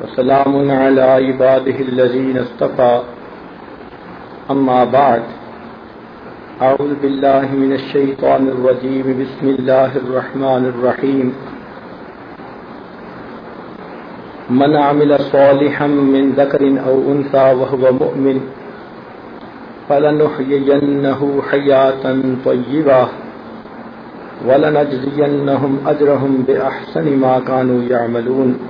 وسلام على عباده الذين اصطفى. أما بعد أعوذ بالله من الشيطان الرجيم. بسم الله الرحمن الرحيم. من عمل صالحا من ذكر أو أنثى وهو مؤمن فلنحيينه حياة طيبة ولنجزينهم أجرهم بأحسن ما كانوا يعملون.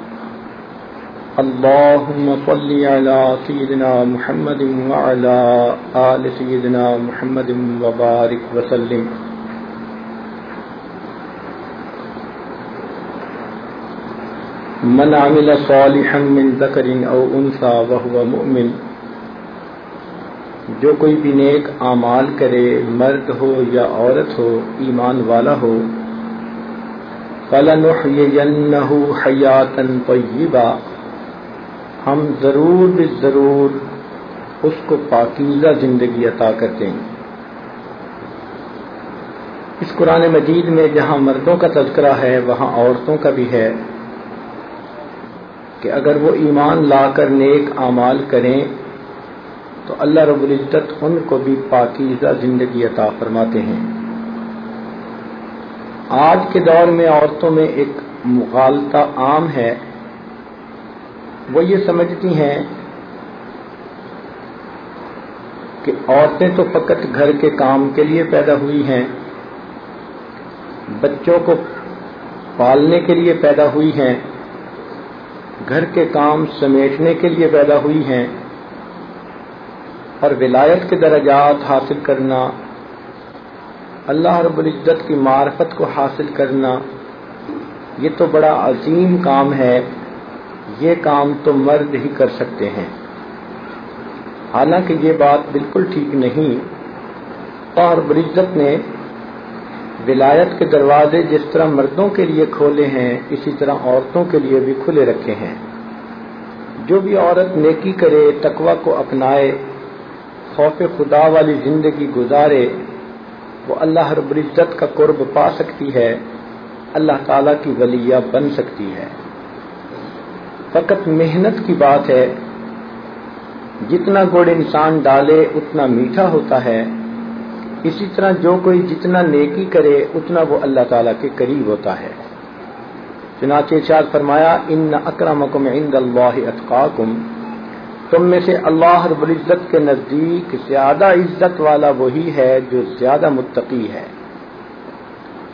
اللهم صل على سيدنا محمد وعلى آل سيدنا محمد وبارك وسلم. من عمل صالحا من ذكر او انثى وهو مؤمن. جو کوئی بھی نیک اعمال کرے، مرد ہو یا عورت ہو، ایمان والا ہو فَلَنُحْيِيَنَّهُ حَيَاتًا طَيِّبًا ہم ضرور بھی ضرور اس کو پاکیزہ زندگی عطا کرتے ہیں۔ اس قرآن مجید میں جہاں مردوں کا تذکرہ ہے، وہاں عورتوں کا بھی ہے کہ اگر وہ ایمان لا کر نیک اعمال کریں تو اللہ رب العزت ان کو بھی پاکیزہ زندگی عطا فرماتے ہیں۔ آج کے دور میں عورتوں میں ایک مغالطہ عام ہے۔ وہ یہ سمجھتی ہیں کہ عورتیں تو فقط گھر کے کام کے لیے پیدا ہوئی ہیں، بچوں کو پالنے کے لیے پیدا ہوئی ہیں، گھر کے کام سمیٹنے کے لیے پیدا ہوئی ہیں، اور ولایت کے درجات حاصل کرنا، اللہ رب العزت کی معرفت کو حاصل کرنا، یہ تو بڑا عظیم کام ہے۔ یہ کام تو مرد ہی کر سکتے ہیں۔ حالانکہ یہ بات بالکل ٹھیک نہیں۔ اور برعزت نے ولایت کے دروازے جس طرح مردوں کے لیے کھولے ہیں، اسی طرح عورتوں کے لیے بھی کھلے رکھے ہیں۔ جو بھی عورت نیکی کرے، تقوی کو اپنائے، خوف خدا والی زندگی گزارے، وہ اللہ رب العزت کا قرب پا سکتی ہے، اللہ تعالی کی ولیہ بن سکتی ہے۔ فقط محنت کی بات ہے۔ جتنا گڑ انسان ڈالے، اتنا میٹھا ہوتا ہے۔ اسی طرح جو کوئی جتنا نیکی کرے، اتنا وہ اللہ تعالیٰ کے قریب ہوتا ہے۔ چنانچہ ارشاد فرمایا، ان اکرمکم عند اللہ اتقاکم تم میں سے اللہ رب العزت کے نزدیک زیادہ عزت والا وہی ہے جو زیادہ متقی ہے۔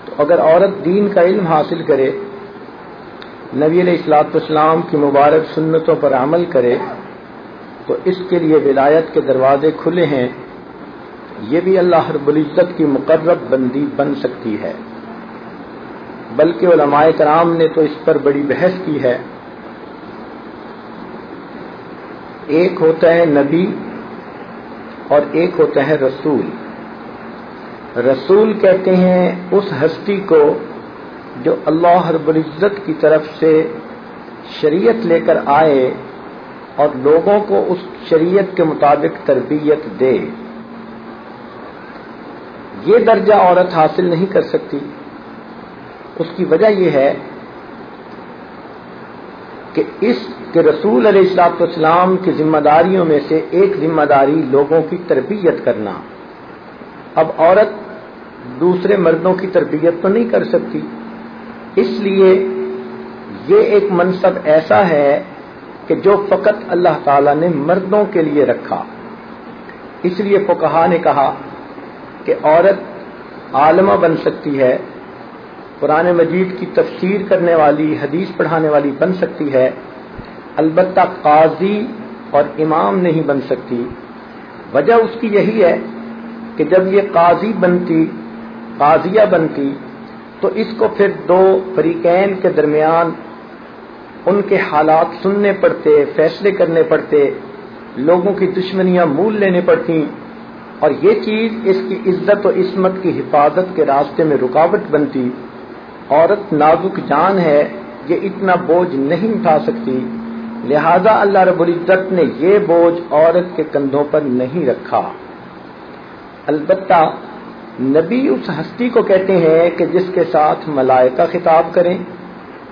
تو اگر عورت دین کا علم حاصل کرے نبی علیہ السلاط اسلام کی مبارک سنتوں پر عمل کرے تو اس کے لیے ولایت کے دروازے کھلے ہیں۔ یہ بھی اللہ رب العزت کی مقرب بندی بن سکتی ہے۔ بلکہ علماء کرام نے تو اس پر بڑی بحث کی ہے۔ ایک ہوتا ہے نبی اور ایک ہوتا ہے رسول۔ رسول کہتے ہیں اس ہستی کو جو اللہ رب العزت کی طرف سے شریعت لے کر آئے اور لوگوں کو اس شریعت کے مطابق تربیت دے۔ یہ درجہ عورت حاصل نہیں کر سکتی۔ اس کی وجہ یہ ہے کہ اس کے رسول علیہ السلاط اسلام کی ذمہ داریوں میں سے ایک ذمہ داری لوگوں کی تربیت کرنا۔ اب عورت دوسرے مردوں کی تربیت تو نہیں کر سکتی۔ اس لیے یہ ایک منصب ایسا ہے کہ جو فقط اللہ تعالی نے مردوں کے لیے رکھا۔ اس لیے فکہ نے کہا کہ عورت عالمہ بن سکتی ہے، قرآن مجید کی تفسیر کرنے والی، حدیث پڑھانے والی بن سکتی ہے، البتہ قاضی اور امام نہیں بن سکتی۔ وجہ اس کی یہی ہے کہ جب یہ قاضی بنتی، قاضیہ بنتی تو اس کو پھر دو فریقین کے درمیان ان کے حالات سننے پڑتے، فیصلے کرنے پڑتے، لوگوں کی دشمنیاں مول لینے پڑتی اور یہ چیز اس کی عزت و عصمت کی حفاظت کے راستے میں رکاوٹ بنتی۔ عورت نازک جان ہے، یہ اتنا بوجھ نہیں اٹھا سکتی۔ لہذا اللہ رب العزت نے یہ بوجھ عورت کے کندھوں پر نہیں رکھا۔ البتہ نبی اس ہستی کو کہتے ہیں کہ جس کے ساتھ ملائکہ خطاب کریں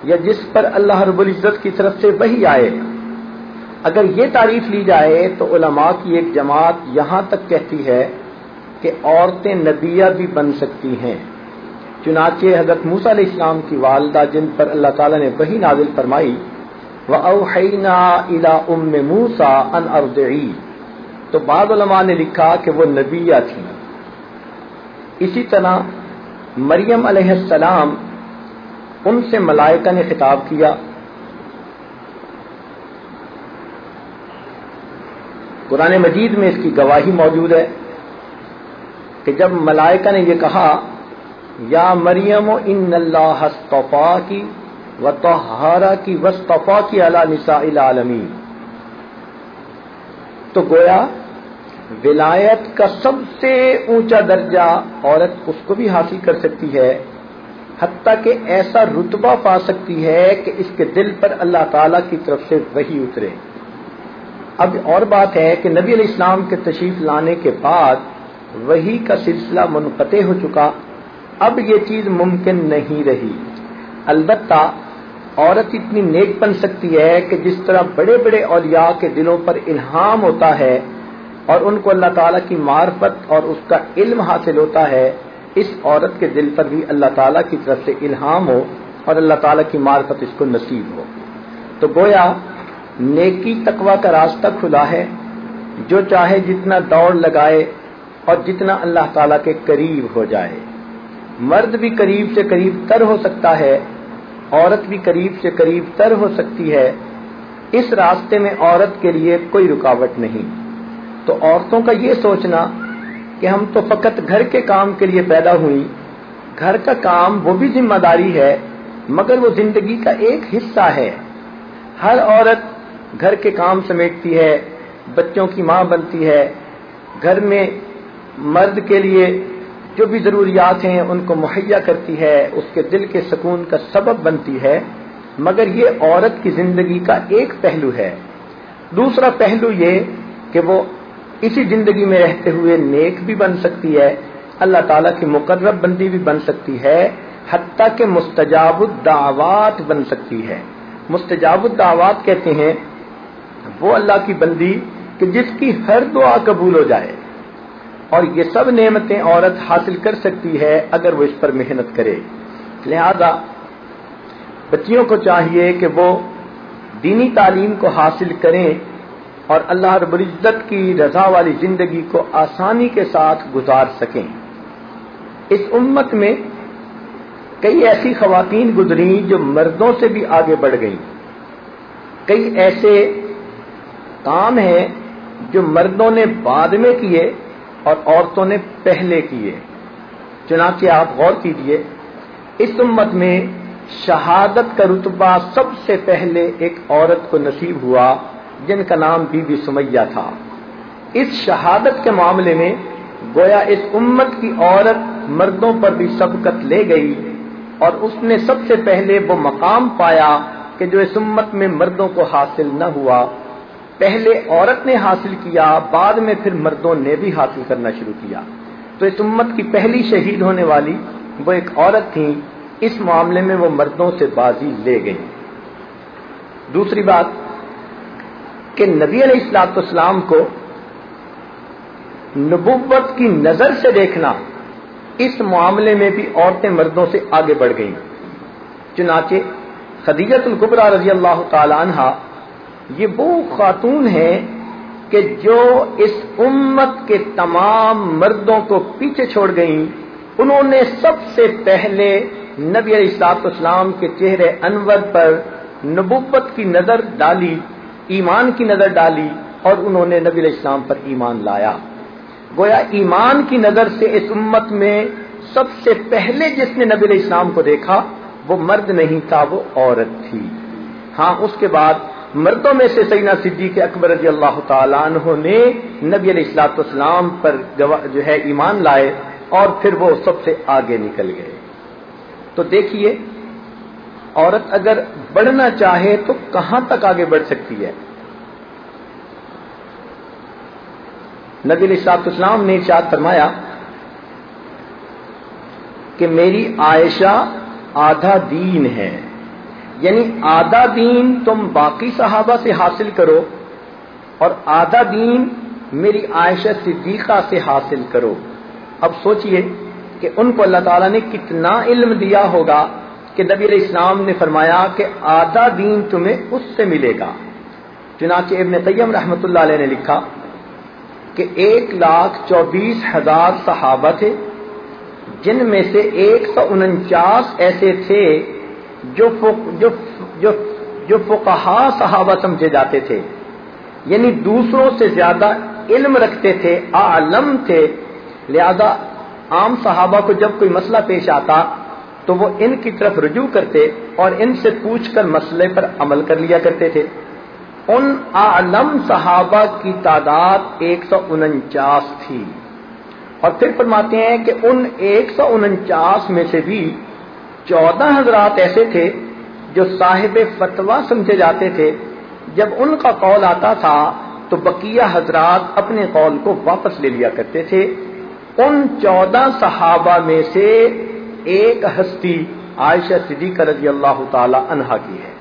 یا جس پر اللہ رب العزت کی طرف سے وہی آئے۔ اگر یہ تعریف لی جائے تو علماء کی ایک جماعت یہاں تک کہتی ہے کہ عورتیں نبیہ بھی بن سکتی ہیں۔ چنانچہ حضرت موسیٰ علیہ السلام کی والدہ جن پر اللہ تعالیٰ نے وہی نازل فرمائی، وَأَوْحَيْنَا إِلَىٰ أُمِّ مُوسَىٰ أَنْ أَرْضِعِي۔ تو بعض علماء نے لکھا کہ وہ نبیہ تھی اسی طرح مریم علیہ السلام ان سے ملائکہ نے خطاب کیا۔ قرآن مجید میں اس کی گواہی موجود ہے کہ جب ملائکہ نے یہ کہا، یا مریم ان اللہ کی و توہارا کی وسطفا کی اللہ نسا العالمی تو گویا ولایت کا سب سے اونچا درجہ عورت اس کو بھی حاصل کر سکتی ہے، حتیٰ کہ ایسا رتبہ پا سکتی ہے کہ اس کے دل پر اللہ تعالی کی طرف سے وہی اترے۔ اب اور بات ہے کہ نبی علیہ السلام کے تشریف لانے کے بعد وہی کا سلسلہ منقطع ہو چکا۔ اب یہ چیز ممکن نہیں رہی۔ البتہ عورت اتنی نیک بن سکتی ہے کہ جس طرح بڑے بڑے اولیاء کے دلوں پر الہام ہوتا ہے اور ان کو اللہ تعالیٰ کی معرفت اور اس کا علم حاصل ہوتا ہے، اس عورت کے دل پر بھی اللہ تعالیٰ کی طرف سے الہام ہو اور اللہ تعالیٰ کی معرفت اس کو نصیب ہو۔ تو گویا، نیکی تقوا کا راستہ کھلا ہے۔ جو چاہے جتنا دوڑ لگائے اور جتنا اللہ تعالیٰ کے قریب ہو جائے۔ مرد بھی قریب سے قریب تر ہو سکتا ہے، عورت بھی قریب سے قریب تر ہو سکتی ہے۔ اس راستے میں عورت کے لیے کوئی رکاوٹ نہیں۔ تو عورتوں کا یہ سوچنا کہ ہم تو فقط گھر کے کام کے لیے پیدا ہوئی گھر کا کام وہ بھی ذمہ داری ہے، مگر وہ زندگی کا ایک حصہ ہے۔ ہر عورت گھر کے کام سمیٹتی ہے، بچوں کی ماں بنتی ہے۔ گھر میں مرد کے لیے جو بھی ضروریات ہیں، ان کو مہیا کرتی ہے، اس کے دل کے سکون کا سبب بنتی ہے۔ مگر یہ عورت کی زندگی کا ایک پہلو ہے۔ دوسرا پہلو یہ کہ وہ اسی زندگی میں رہتے ہوئے نیک بھی بن سکتی ہے، اللہ تعالیٰ کی مقرب بندی بھی بن سکتی ہے، حتیٰ کہ مستجاب الدعوات بن سکتی ہے۔ مستجاب الدعوات کہتے ہیں، وہ اللہ کی بندی کہ جس کی ہر دعا قبول ہو جائے۔ اور یہ سب نعمتیں عورت حاصل کر سکتی ہے اگر وہ اس پر محنت کرے۔ لہذا بچیوں کو چاہیے کہ وہ دینی تعلیم کو حاصل کریں اور اللہ رب العزت کی رضا والی زندگی کو آسانی کے ساتھ گزار سکیں۔ اس امت میں کئی ایسی خواتین گزری جو مردوں سے بھی آگے بڑھ گئیں۔ کئی ایسے کام ہیں جو مردوں نے بعد میں کیے اور عورتوں نے پہلے کیے۔ چنانچہ آپ غور کیجیے، اس امت میں شہادت کا رتبہ سب سے پہلے ایک عورت کو نصیب ہوا۔ جن کا نام بی بی سمیہ تھا۔ اس شہادت کے معاملے میں گویا اس امت کی عورت مردوں پر بھی سبقت لے گئی اور اس نے سب سے پہلے وہ مقام پایا کہ جو اس امت میں مردوں کو حاصل نہ ہوا۔ پہلے عورت نے حاصل کیا، بعد میں پھر مردوں نے بھی حاصل کرنا شروع کیا۔ تو اس امت کی پہلی شہید ہونے والی وہ ایک عورت تھی۔ اس معاملے میں وہ مردوں سے بازی لے گئی۔ دوسری بات کہ نبی علیہ السلاط اسلام کو نبوت کی نظر سے دیکھنا اس معاملے میں بھی عورتیں مردوں سے آگے بڑھ گئیں۔ چنانچہ خدیجت القبرہ رضی اللہ تعالی عنہ، یہ وہ خاتون ہیں کہ جو اس امت کے تمام مردوں کو پیچھے چھوڑ گئیں۔ انہوں نے سب سے پہلے نبی علیہ السلاط اسلام کے چہرے انور پر نبوت کی نظر ڈالی۔ ایمان کی نظر ڈالی اور انہوں نے نبی علیہ السلام پر ایمان لایا۔ گویا ایمان کی نظر سے اس امت میں سب سے پہلے جس نے نبی علیہ السلام کو دیکھا، وہ مرد نہیں تھا، وہ عورت تھی۔ ہاں اس کے بعد مردوں میں سے سینا صدیق اکبر رضی اللہ تعالیٰ عنہ نے نبی علیہ السلاط اسلام پر جو ہے ایمان لائے اور پھر وہ سب سے آگے نکل گئے۔ تو دیکھیے عورت اگر بڑھنا چاہے تو کہاں تک آگے بڑھ سکتی ہے؟ نبی علیہ السلاط اسلام نے ارشاد فرمایا کہ میری عائشہ آدھا دین ہے۔ یعنی آدھا دین تم باقی صحابہ سے حاصل کرو اور آدھا دین میری عائشہ صدیقہ سے حاصل کرو۔ اب سوچئے کہ ان کو اللہ تعالیٰ نے کتنا علم دیا ہوگا کہ نبی علیہ السلام نے فرمایا کہ آدھا دین تمہیں اس سے ملے گا۔ چنانچہ ابن قیم رحمۃ اللہ علیہ نے لکھا کہ ایک لاکھ چوبیس ہزار صحابہ تھے، جن میں سے ایک سو انچاس ایسے تھے جو جو جو جو فقہا صحابہ سمجھے جاتے تھے۔ یعنی دوسروں سے زیادہ علم رکھتے تھے، عالم تھے۔ لہذا عام صحابہ کو جب کوئی مسئلہ پیش آتا تو وہ ان کی طرف رجوع کرتے اور ان سے پوچھ کر مسئلے پر عمل کر لیا کرتے تھے۔ ان عالم صحابہ کی تعداد ایک سو انچاس تھی۔ اور پھر فرماتے ہیں کہ ان ایک سو انچاس میں سے بھی چودہ حضرات ایسے تھے جو صاحب فتوا سمجھے جاتے تھے۔ جب ان کا قول آتا تھا تو بقیہ حضرات اپنے قول کو واپس لے لیا کرتے تھے۔ ان چودہ صحابہ میں سے ایک ہستی عائشہ صدیقہ رضی اللہ تعالی عنہا کی ہے۔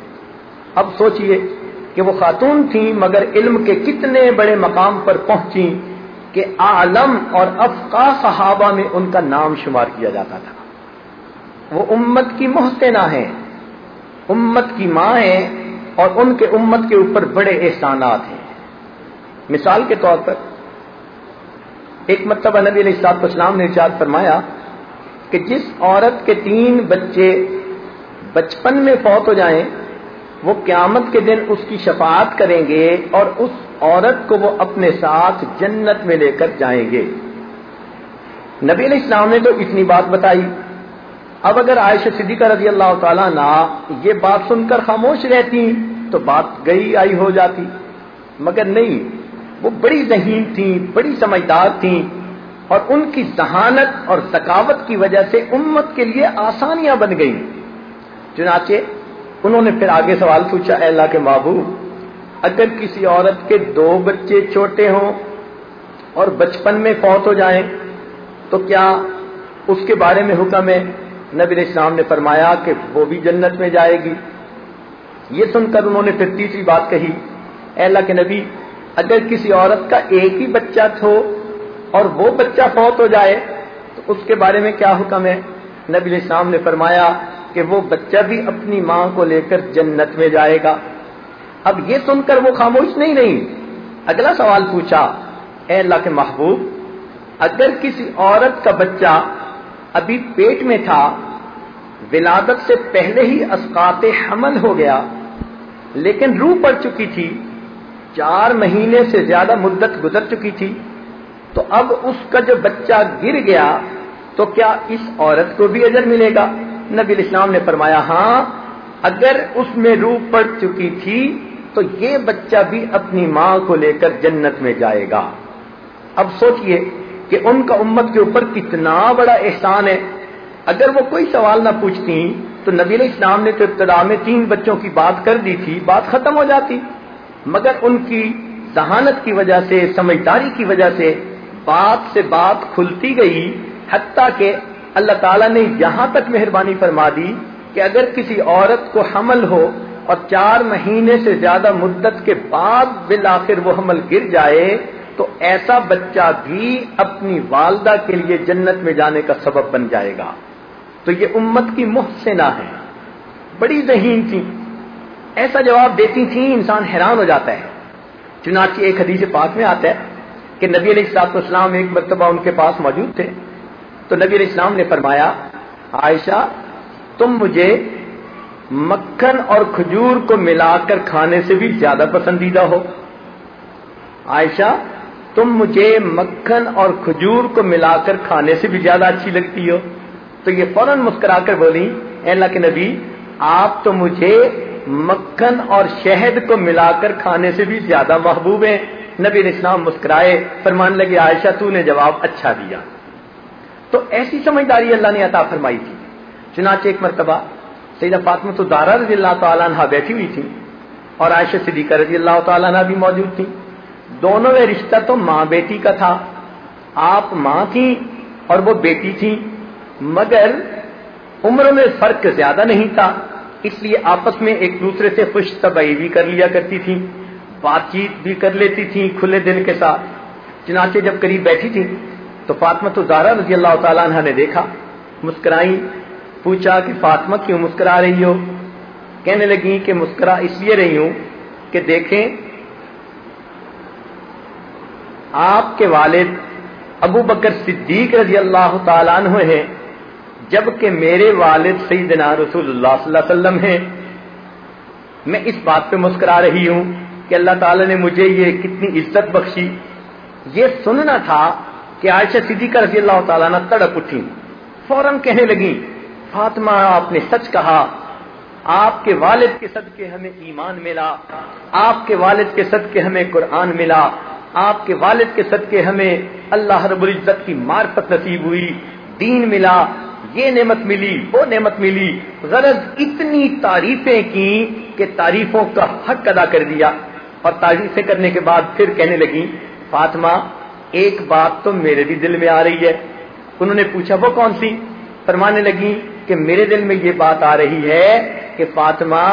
اب سوچئے کہ وہ خاتون تھیں، مگر علم کے کتنے بڑے مقام پر پہنچی کہ عالم اور افقا صحابہ میں ان کا نام شمار کیا جاتا تھا۔ وہ امت کی محسنہ ہیں، امت کی ماں ہیں اور ان کے امت کے اوپر بڑے احسانات ہیں۔ مثال کے طور پر ایک مرتبہ نبی علیہ السلاط اسلام نے ارشاد فرمایا کہ جس عورت کے تین بچے بچپن میں فوت ہو جائیں، وہ قیامت کے دن اس کی شفاعت کریں گے اور اس عورت کو وہ اپنے ساتھ جنت میں لے کر جائیں گے۔ نبی علیہ السلام نے تو اتنی بات بتائی۔ اب اگر عائشہ صدیقہ رضی اللہ تعالیٰ نہ یہ بات سن کر خاموش رہتی تو بات گئی آئی ہو جاتی۔ مگر نہیں، وہ بڑی ذہین تھیں، بڑی سمجھدار تھیں۔ اور ان کی ذہانت اور ثقافت کی وجہ سے امت کے لیے آسانیاں بن گئیں۔ چنانچہ انہوں نے پھر آگے سوال پوچھا، اے اللہ کے محبوب، اگر کسی عورت کے دو بچے چھوٹے ہوں اور بچپن میں فوت ہو جائیں، تو کیا اس کے بارے میں حکم ہے؟ نبی السلام نے فرمایا کہ وہ بھی جنت میں جائے گی۔ یہ سن کر انہوں نے پھر تیسری بات کہی، اے اللہ کے نبی، اگر کسی عورت کا ایک ہی بچہ ہو اور وہ بچہ فوت ہو جائے تو اس کے بارے میں کیا حکم ہے؟ نبی السلام نے فرمایا کہ وہ بچہ بھی اپنی ماں کو لے کر جنت میں جائے گا۔ اب یہ سن کر وہ خاموش نہیں نہیں اگلا سوال پوچھا، اے اللہ کے محبوب، اگر کسی عورت کا بچہ ابھی پیٹ میں تھا، ولادت سے پہلے ہی اسقات حمل ہو گیا، لیکن روح پڑ چکی تھی، چار مہینے سے زیادہ مدت گزر چکی تھی تو اب اس کا جو بچہ گر گیا تو کیا اس عورت کو بھی اجر ملے گا؟ نبی الاسلام نے فرمایا ہاں اگر اس میں روح پڑ چکی تھی تو یہ بچہ بھی اپنی ماں کو لے کر جنت میں جائے گا۔ اب سوچئے کہ ان کا امت کے اوپر کتنا بڑا احسان ہے۔ اگر وہ کوئی سوال نہ پوچھتی تو نبی علیہ السلام نے تو ابتدا میں تین بچوں کی بات کر دی تھی، بات ختم ہو جاتی۔ مگر ان کی ذہانت کی وجہ سے، سمجھداری کی وجہ سے بات سے بات کھلتی گئی، حتیٰ کہ اللہ تعالیٰ نے یہاں تک مہربانی فرما دی کہ اگر کسی عورت کو حمل ہو اور چار مہینے سے زیادہ مدت کے بعد بالآخر وہ حمل گر جائے، تو ایسا بچہ بھی اپنی والدہ کے لیے جنت میں جانے کا سبب بن جائے گا۔ تو یہ امت کی محسنہ ہے۔ بڑی ذہین تھی۔ ایسا جواب دیتی تھی انسان حیران ہو جاتا ہے۔ چنانچہ ایک حدیث پاک میں آتا ہے کہ نبی علیہ السلاط اسلام ایک مرتبہ ان کے پاس موجود تھے۔ تو نبی علیہ السلام نے فرمایا، عائشہ، تم مجھے مکھن اور کھجور کو ملا کر کھانے سے بھی زیادہ پسندیدہ ہو۔ عائشہ، تم مجھے مکھن اور کھجور کو ملا کر کھانے سے بھی زیادہ اچھی لگتی ہو۔ تو یہ فوراً مسکرا کر بولی اے اللہ کے نبی، آپ تو مجھے مکھن اور شہد کو ملا کر کھانے سے بھی زیادہ محبوب ہیں۔ نبی اسلام مسکرائے، فرمان لگے، عائشہ، تو نے جواب اچھا دیا. تو ایسی سمجھداری اللہ نے عطا فرمائی تھی۔ چنانچہ ایک مرتبہ سیدہ فاطمہ تو دارا رضی اللہ تعالیٰ عنہ بیٹھی ہوئی تھی اور عائشہ صدیقہ رضی اللہ تعالیٰ عنہ بھی موجود تھی۔ دونوں میں رشتہ تو ماں بیٹی کا تھا۔ آپ ماں تھیں اور وہ بیٹی تھی مگر عمر میں فرق زیادہ نہیں تھا۔ اس لیے آپس میں ایک دوسرے سے خوش طبعی بھی کر لیا کرتی تھی بات چیت بھی کر لیتی تھی کھلے دل کے ساتھ۔ چنانچہ جب قریب بیٹھی تھی تو فاطمہ تو زارا رضی اللہ تعالیٰ عنہ نے دیکھا۔ مسکرائی پوچھا کہ فاطمہ کیوں مسکرا رہی ہو؟ کہنے لگی کہ مسکرا اس لیے رہی ہوں کہ دیکھیں، آپ کے والد ابو بکر صدیق رضی اللہ تعالیٰ عنہ ہیں، جبکہ میرے والد سیدنا رسول اللہ صلی اللہ علیہ وسلم ہیں۔ میں اس بات پہ مسکرا رہی ہوں کہ اللہ تعالیٰ نے مجھے یہ کتنی عزت بخشی۔ یہ سننا تھا کہ عائشہ صدیقہ رضی اللہ تعالیٰ نے تڑپ اٹھی۔ فوراً کہنے لگی، فاطمہ آپ نے سچ کہا، آپ کے والد کے صدقے ہمیں ایمان ملا، آپ کے والد کے صدقے ہمیں قرآن ملا، آپ کے والد کے صدقے ہمیں اللہ رب العزت کی معرفت نصیب ہوئی، دین ملا، یہ نعمت ملی، وہ نعمت ملی۔ غرض اتنی تعریفیں کی کہ تعریفوں کا حق ادا کر دیا۔ اور تعریفیں کرنے کے بعد پھر کہنے لگی، فاطمہ، ایک بات تو میرے بھی دل میں آ رہی ہے۔ انہوں نے پوچھا، وہ کون سی؟ فرمانے لگی کہ میرے دل میں یہ بات آ رہی ہے کہ فاطمہ،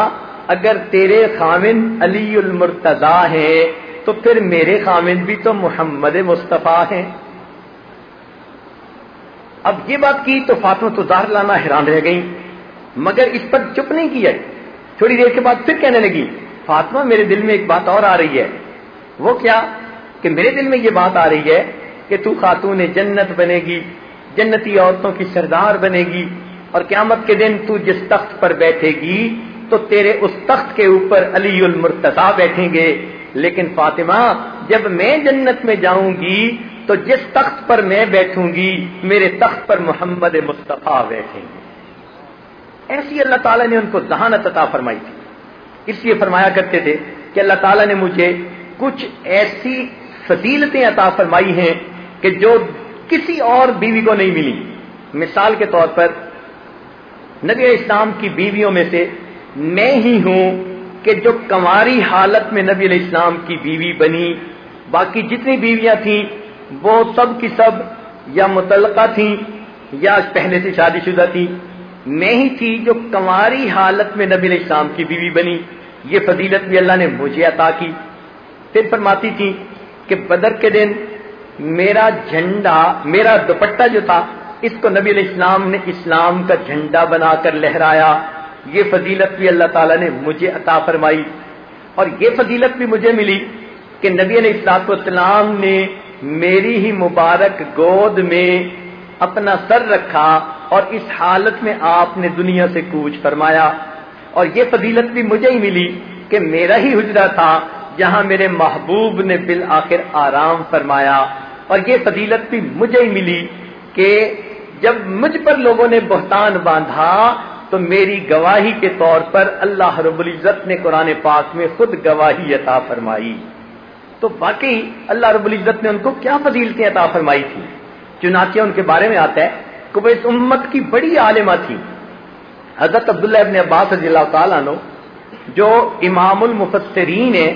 اگر تیرے خامن علی المرتضی ہیں، تو پھر میرے خامن بھی تو محمد مصطفیٰ ہیں۔ اب یہ بات کی تو فاطمہ تو ظاہر لانا حیران رہ گئی، مگر اس پر چپ نہیں کیا۔ تھوڑی دیر کے بعد پھر کہنے لگی فاطمہ میرے دل میں ایک بات اور آ رہی ہے۔ وہ کیا؟ کہ میرے دل میں یہ بات آ رہی ہے کہ تو خاتون جنت بنے گی، جنتی عورتوں کی سردار بنے گی اور قیامت کے دن تو جس تخت پر بیٹھے گی، تو تیرے اس تخت کے اوپر علی المرتضا بیٹھیں گے۔ لیکن فاطمہ، جب میں جنت میں جاؤں گی، تو جس تخت پر میں بیٹھوں گی، میرے تخت پر محمد مصطفیٰ بیٹھیں گے۔ ایسی اللہ تعالیٰ نے ان کو ذہانت عطا فرمائی تھی۔ اس لیے فرمایا کرتے تھے کہ اللہ تعالیٰ نے مجھے کچھ ایسی فضیلتیں عطا فرمائی ہیں کہ جو کسی اور بیوی کو نہیں ملی۔ مثال کے طور پر نبی اسلام کی بیویوں میں سے میں ہی ہوں کہ جو کماری حالت میں نبی علیہ السلام کی بیوی بنی۔ باقی جتنی بیویاں تھیں، وہ سب کی سب یا متعلقہ تھیں یا پہلے سے شادی شدہ تھی میں ہی تھی جو کماری حالت میں نبی علیہ السلام کی بیوی بنی۔ یہ فضیلت بھی اللہ نے مجھے عطا کی۔ پھر فرماتی تھی کہ بدر کے دن میرا جھنڈا، میرا دوپٹہ جو تھا، اس کو نبی علیہ السلام نے اسلام کا جھنڈا بنا کر لہرایا۔ یہ فضیلت بھی اللہ تعالیٰ نے مجھے عطا فرمائی۔ اور یہ فضیلت بھی مجھے ملی کہ نبی علیہ السلاط والسلام نے میری ہی مبارک گود میں اپنا سر رکھا اور اس حالت میں آپ نے دنیا سے کوچ فرمایا۔ اور یہ فضیلت بھی مجھے ہی ملی کہ میرا ہی حجرا تھا جہاں میرے محبوب نے بالآخر آرام فرمایا۔ اور یہ فضیلت بھی مجھے ہی ملی کہ جب مجھ پر لوگوں نے بہتان باندھا تو میری گواہی کے طور پر اللہ رب العزت نے قرآن پاک میں خود گواہی عطا فرمائی۔ تو باقی اللہ رب العزت نے ان کو کیا فضیلتیں عطا فرمائی تھی چنانچہ ان کے بارے میں آتا ہے کہ وہ اس امت کی بڑی عالمہ تھی حضرت عبداللہ ابن عباس رضی اللہ تعالیٰ عنہ، جو امام المفسرین ہیں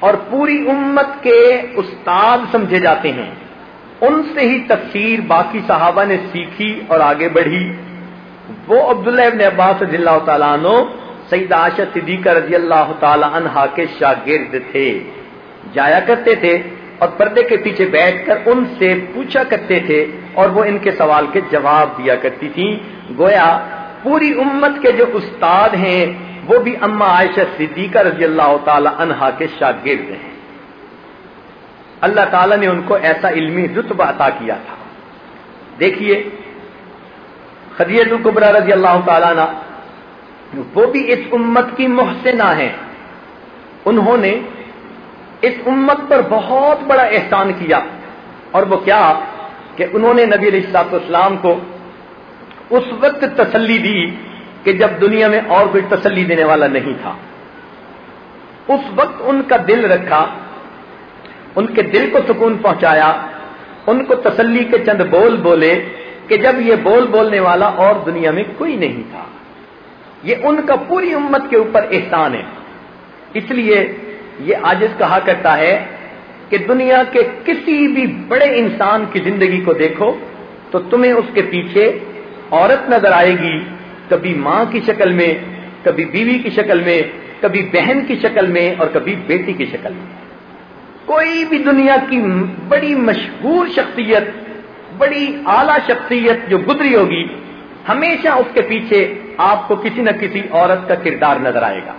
اور پوری امت کے استاد سمجھے جاتے ہیں۔ ان سے ہی تفسیر باقی صحابہ نے سیکھی اور آگے بڑھی۔ وہ عبداللہ ابن عباس رضی اللہ تعالیٰ عنہ سعید عاشت صدیقہ رضی اللہ تعالیٰ عنہ کے شاگرد تھے۔ جایا کرتے تھے۔ اور پردے کے پیچھے بیٹھ کر ان سے پوچھا کرتے تھے اور وہ ان کے سوال کے جواب دیا کرتی تھی گویا پوری امت کے جو استاد ہیں، وہ بھی اما عائشہ صدیقہ رضی اللہ تعالی عنہا کے شاگرد ہیں۔ اللہ تعالیٰ نے ان کو ایسا علمی رتبہ عطا کیا تھا۔ دیکھیے خدیت القبرا رضی اللہ تعالیٰ عنہ، وہ بھی اس امت کی محسنہ ہیں۔ انہوں نے اس امت پر بہت بڑا احسان کیا اور وہ کیا کہ انہوں نے نبی علیہ السلاط اسلام کو اس وقت تسلی دی کہ جب دنیا میں اور کوئی تسلی دینے والا نہیں تھا۔ اس وقت ان کا دل رکھا، ان کے دل کو سکون پہنچایا، ان کو تسلی کے چند بول بولے کہ جب یہ بول بولنے والا اور دنیا میں کوئی نہیں تھا۔ یہ ان کا پوری امت کے اوپر احسان ہے۔ اس لیے یہ آجز کہا کرتا ہے کہ دنیا کے کسی بھی بڑے انسان کی زندگی کو دیکھو تو تمہیں اس کے پیچھے عورت نظر آئے گی، کبھی ماں کی شکل میں، کبھی بیوی کی شکل میں، کبھی بہن کی شکل میں اور کبھی بیٹی کی شکل میں۔ کوئی بھی دنیا کی بڑی مشہور شخصیت، بڑی اعلی شخصیت جو گزری ہوگی، ہمیشہ اس کے پیچھے آپ کو کسی نہ کسی عورت کا کردار نظر آئے گا۔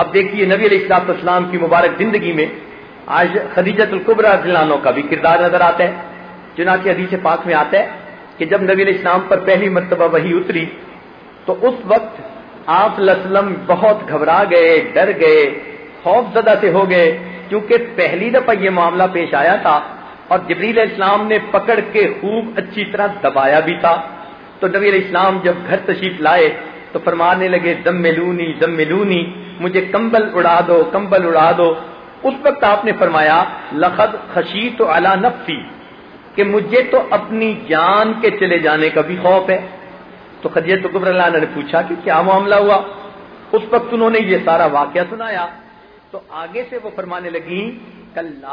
اب دیکھیے نبی علیہ السلاط اسلام کی مبارک زندگی میں آج خدیجت القبرا دلانوں کا بھی کردار نظر آتا ہے۔ چنانچہ حدیث پاک میں آتا ہے کہ جب نبی علیہ السلام پر پہلی مرتبہ وہی اتری تو اس وقت آپ لسلم بہت گھبرا گئے، ڈر گئے، خوف زدہ سے ہو گئے کیونکہ پہلی دفعہ یہ معاملہ پیش آیا تھا اور جبریل اسلام نے پکڑ کے خوب اچھی طرح دبایا بھی تھا۔ تو نبی علیہ السلام جب گھر تشریف لائے تو فرمانے لگے دم ملونی دم ملونی مجھے کمبل اڑا دو، کمبل اڑا دو۔ اس وقت آپ نے فرمایا لخد خشی تو اعلی نفسی، کہ مجھے تو اپنی جان کے چلے جانے کا بھی خوف ہے۔ تو خدیت قبر اللہ نے پوچھا کہ کیا معاملہ ہوا؟ اس وقت انہوں نے یہ سارا واقعہ سنایا۔ تو آگے سے وہ فرمانے لگی کل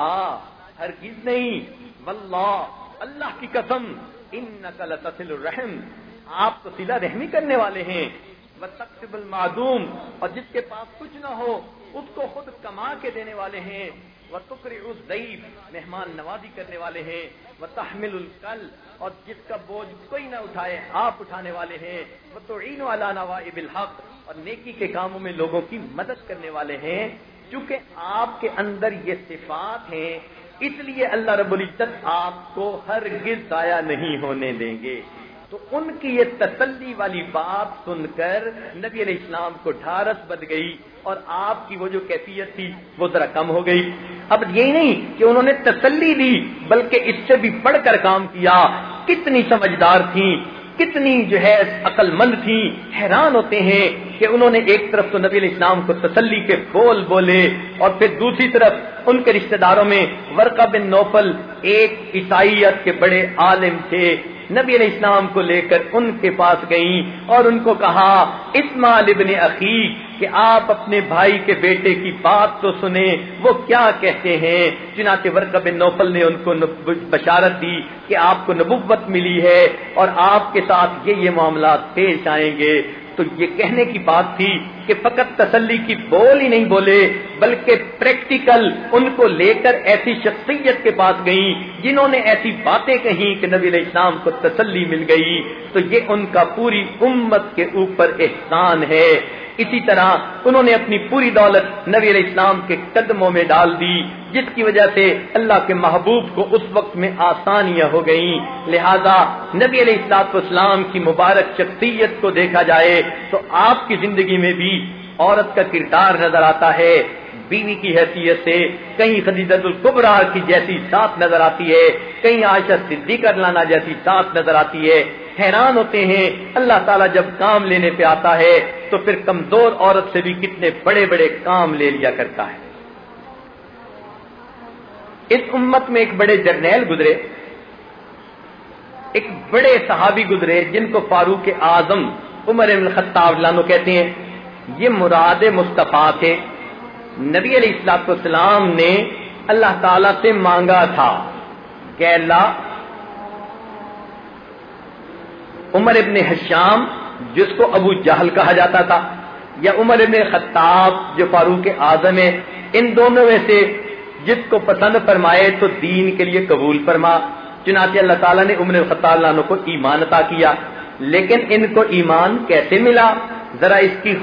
ہرگز نہیں، واللہ، اللہ کی قسم ان نقل الرحم۔ آپ تو سلا رحمی کرنے والے ہیں۔ تقسیب المعدوم اور جس کے پاس کچھ نہ ہو، اس کو خود کما کے دینے والے ہیں۔ وہ تکری اس مہمان نوازی کرنے والے ہیں۔ وہ تحمل القل اور جس کا بوجھ کوئی نہ اٹھائے آپ اٹھانے والے ہیں۔ وہ تو عین والا نواب الحق اور نیکی کے کاموں میں لوگوں کی مدد کرنے والے ہیں۔ چونکہ آپ کے اندر یہ صفات ہیں، اس لیے اللہ رب العزت آپ کو ہر گر ضائع نہیں ہونے دیں گے۔ تو ان کی یہ تسلی والی بات سن کر نبی علیہ السلام کو ڈھارس بد گئی اور آپ کی وہ جو کیفیت تھی وہ ذرا کم ہو گئی۔ اب یہی نہیں کہ انہوں نے تسلی دی، بلکہ اس سے بھی بڑھ کر کام کیا۔ کتنی سمجھدار تھیں، کتنی جو ہے عقل مند تھی حیران ہوتے ہیں کہ انہوں نے ایک طرف تو نبی علیہ السلام کو تسلی کے بول بولے اور پھر دوسری طرف ان کے رشتہ داروں میں ورقہ بن نوفل ایک عیسائیت کے بڑے عالم تھے۔ نبی علیہ السلام کو لے کر ان کے پاس گئیں اور ان کو کہا، اسماعیل ابن عقیق کہ آپ اپنے بھائی کے بیٹے کی بات تو سنیں، وہ کیا کہتے ہیں؟ چنانچہ ورقہ بن نوفل نے ان کو بشارت دی کہ آپ کو نبوت ملی ہے اور آپ کے ساتھ یہ یہ معاملات پیش آئیں گے۔ تو یہ کہنے کی بات تھی کہ فقط تسلی کی بول ہی نہیں بولے، بلکہ پریکٹیکل ان کو لے کر ایسی شخصیت کے پاس گئیں جنہوں نے ایسی باتیں کہیں کہ نبی علیہ السلام کو تسلی مل گئی۔ تو یہ ان کا پوری امت کے اوپر احسان ہے۔ اسی طرح انہوں نے اپنی پوری دولت نبی علیہ السلام کے قدموں میں ڈال دی، جس کی وجہ سے اللہ کے محبوب کو اس وقت میں آسانیاں ہو گئیں۔ لہذا نبی علیہ السلاط اسلام کی مبارک شخصیت کو دیکھا جائے تو آپ کی زندگی میں بھی عورت کا کردار نظر آتا ہے۔ بیوی کی حیثیت سے کہیں خدیجت القبرا کی جیسی ساتھ نظر آتی ہے، کہیں عائشہ صدیقہ لانا جیسی ساتھ نظر آتی ہے۔ حیران ہوتے ہیں، اللہ تعالیٰ جب کام لینے پہ آتا ہے، تو پھر کمزور عورت سے بھی کتنے بڑے بڑے کام لے لیا کرتا ہے۔ اس امت میں ایک بڑے جرنیل گزرے، ایک بڑے صحابی گزرے، جن کو فاروق اعظم عمر خطاب لانو کہتے ہیں۔ یہ مراد مصطفیٰ تھے۔ نبی علیہ السلاط والسلام نے اللہ تعالی سے مانگا تھا کہ اللہ عمر ابن حشام، جس کو ابو جہل کہا جاتا تھا، یا عمر ابن خطاب، جو فاروق اعظم ہے ان دونوں میں سے جس کو پسند فرمائے تو دین کے لیے قبول فرما۔ چنانچہ اللہ تعالیٰ نے عمر خطاب کو ایمان عطا کیا، لیکن ان کو ایمان کیسے ملا؟ ذرا اس کی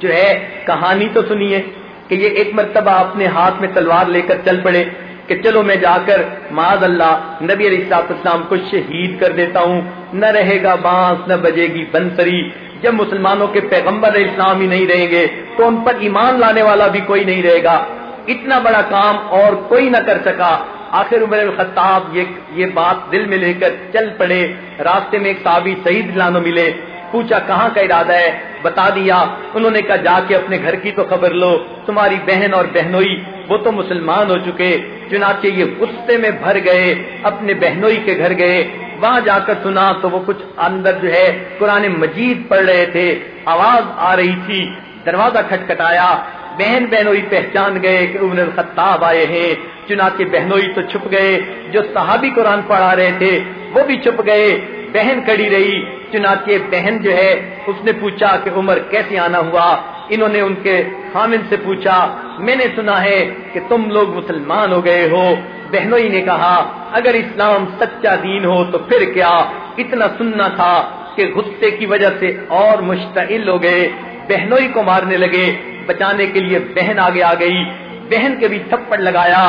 جو ہے، کہانی تو سنیے کہ یہ ایک مرتبہ اپنے ہاتھ میں تلوار لے کر چل پڑے کہ چلو میں جا کر معذ اللہ نبی علیہ السلاط اسلام کو شہید کر دیتا ہوں۔ نہ رہے گا بانس، نہ بجے گی بنسری۔ جب مسلمانوں کے پیغمبر اسلام ہی نہیں رہیں گے، تو ان پر ایمان لانے والا بھی کوئی نہیں رہے گا۔ اتنا بڑا کام اور کوئی نہ کر سکا۔ آخر عمر الخطاب یہ یہ بات دل میں لے کر چل پڑے۔ راستے میں ایک صحابی شہید لانو ملے۔ پوچھا کہاں کا ارادہ ہے؟ بتا دیا۔ انہوں نے کہا، جا کے اپنے گھر کی تو خبر لو۔ تمہاری بہن اور بہنوئی، وہ تو مسلمان ہو چکے۔ چنانچہ یہ غصے میں بھر گئے، اپنے بہنوئی کے گھر گئے۔ وہاں جا کر سنا تو وہ کچھ اندر جو ہے، قرآن مجید پڑھ رہے تھے۔ آواز آ رہی تھی۔ دروازہ کھٹکھٹایا۔ بہن بہنوئی پہچان گئے کہ عمر الخطاب آئے ہیں، چنانچہ بہنوئی تو چھپ گئے، جو صحابی قرآن پڑھا رہے تھے، وہ بھی چھپ گئے، بہن کڑی رہی۔ چنانچہ بہن جو ہے، اس نے پوچھا کہ عمر کیسے آنا ہوا؟ انہوں نے ان کے خامن سے پوچھا، میں نے سنا ہے کہ تم لوگ مسلمان ہو گئے ہو۔ بہنوئی نے کہا، اگر اسلام سچا دین ہو تو پھر کیا؟ اتنا سننا تھا کہ غصے کی وجہ سے اور مشتعل ہو گئے۔ بہنوئی کو مارنے لگے۔ بچانے کے لیے بہن آگے آ گئی۔ بہن کے بھی تھپڑ لگایا۔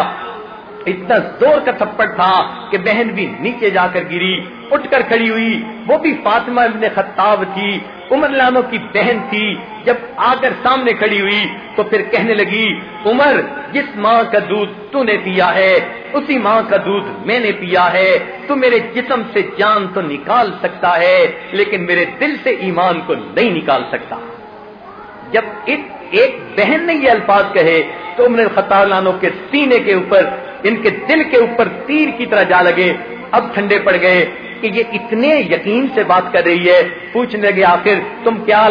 اتنا زور کا تھپڑ تھا کہ بہن بھی نیچے جا کر گری۔ اٹھ کر کھڑی ہوئی۔ وہ بھی فاطمہ ابن خطاب تھی۔ عمر لانو کی بہن تھی۔ جب آ کر سامنے کھڑی ہوئی تو پھر کہنے لگی، عمر، جس ماں کا دودھ تو نے پیا ہے، اسی ماں کا دودھ میں نے پیا ہے۔ تو میرے جسم سے جان تو نکال سکتا ہے، لیکن میرے دل سے ایمان کو نہیں نکال سکتا۔ جب ایک بہن نے یہ الفاظ کہے تو عمر خطاب کے سینے کے اوپر، ان کے دل کے اوپر تیر کی طرح جا لگے۔ اب ٹھنڈے پڑ گئے کہ یہ اتنے یقین سے بات کر رہی ہے۔ پوچھنے لگے، آخر تم کیا